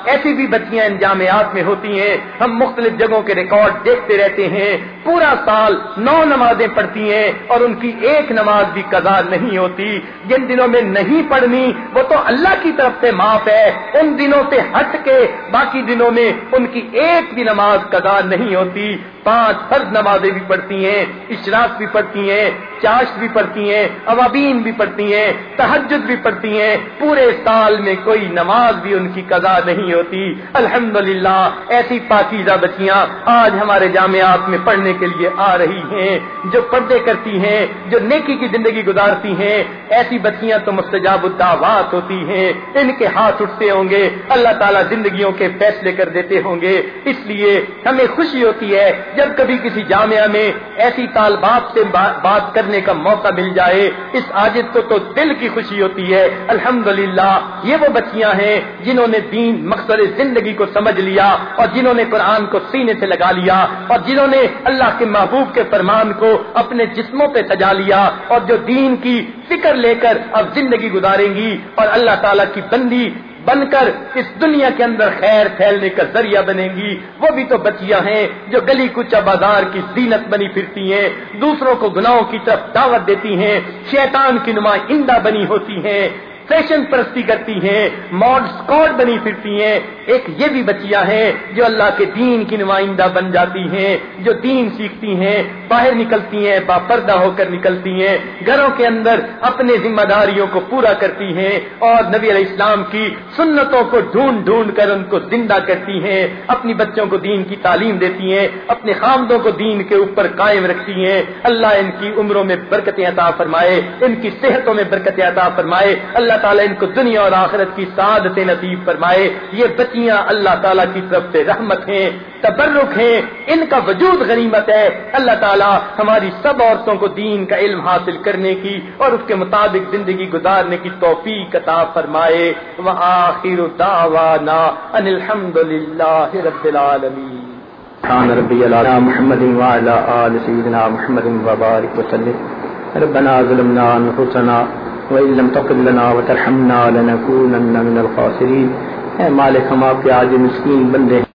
ایسی بھی بچیاں انجامیات میں ہوتی ہیں۔ ہم مختلف جگہوں کے ریکارڈ دیکھتے رہتے ہیں۔ پورا سال نو نمازیں پڑھتی ہیں اور ان کی ایک نماز بھی قضا نہیں ہوتی۔ جن دنوں میں نہیں پڑھنی، وہ تو اللہ کی طرف سے معاف ہے۔ ان دنوں سے ہٹ کے باقی دنوں میں ان کی ایک بھی نماز قضا نہیں ہوتی۔ پانچ فرض نمازیں بھی پڑھتی ہیں اشراق بھی پڑھتی ہیں چاش بھی پڑھتی ہیں اوابین بھی پڑھتی ہیں تحجد بھی پڑھتی ہیں، پورے سال میں کوئی نماز بھی ان کی قضا نہیں ہوتی۔ الحمدللہ، ایسی پاکیزہ بچیاں آج ہمارے جامعات میں پڑھنے کے لیے آ رہی ہیں، جو پردے کرتی ہیں، جو نیکی کی زندگی گزارتی ہیں۔ ایسی بچیاں تو مستجاب الدعوات ہوتی ہیں۔ ان کے ہاتھ اٹھتے ہوں گے، اللہ تعالیٰ زندگیوں کے فیصلے کر دیتے ہوں گے۔ اس لیے ہمیں خوشی ہوتی ہے، جب کبھی کسی جامعہ میں ایسی طالبات سے بات کر کرنے کا موقع مل جائے، اس عاجد کو تو دل کی خوشی ہوتی ہے۔ الحمدللہ، یہ وہ بچیاں ہیں جنہوں نے دین مقصد زندگی کو سمجھ لیا اور جنہوں نے قرآن کو سینے سے لگا لیا اور جنہوں نے اللہ کے محبوب کے فرمان کو اپنے جسموں پہ سجا لیا اور جو دین کی فکر لے کر اب زندگی گزاریں گی اور اللہ تعالیٰ کی بندی بن کر اس دنیا کے اندر خیر پھیلنے کا ذریعہ بنے گی۔ وہ بھی تو بچیاں ہیں جو گلی کچا بازار کی زینت بنی پھرتی ہیں، دوسروں کو گناہوں کی طرف دعوت دیتی ہیں، شیطان کی نمائندہ بنی ہوتی ہیں۔ فیشن پرستی کرتی ہیں، ماڈ اسکاٹ بنی پھرتی ہیں۔ ایک یہ بھی بچیاں ہیں جو اللہ کے دین کی نمائندہ بن جاتی ہیں، جو دین سیکھتی ہیں، باہر نکلتی ہیں با پردہ ہو کر نکلتی ہیں۔ گھروں کے اندر اپنے ذمہ داریوں کو پورا کرتی ہیں اور نبی علیہ السلام کی سنتوں کو ڈھونڈ ڈھونڈ کر ان کو زندہ کرتی ہیں۔ اپنی بچوں کو دین کی تعلیم دیتی ہیں، اپنے خامدوں کو دین کے اوپر قائم رکھتی ہیں۔ اللہ ان کی عمروں میں برکت عطا فرمائے، ان کی صحتوں میں برکت عطا فرمائے۔ اللہ تعالیٰ ان کو دنیا اور آخرت کی سعادت نصیب فرمائے۔ یہ بچیاں اللہ تعالیٰ کی طرف سے رحمت ہیں، تبرک ہیں، ان کا وجود غنیمت ہے۔ اللہ تعالیٰ ہماری سب عورتوں کو دین کا علم حاصل کرنے کی اور اس کے مطابق زندگی گزارنے کی توفیق عطا فرمائے۔ وآخر دعوانا ان الحمد للہ رب العالمین۔ سبحان ربي على محمد وعلى آل سيدنا محمد وبارك وسلم۔ ربنا ظلمنا أنفسنا وَإِن لَمْ تغفر لَنَا وَتَرْحَمْنَا لَنَكُونَنَّ مِنَ الْخَاسِرِينَ۔ اے مالک، ہم آپ کے آج مسکین بندے۔ ہیں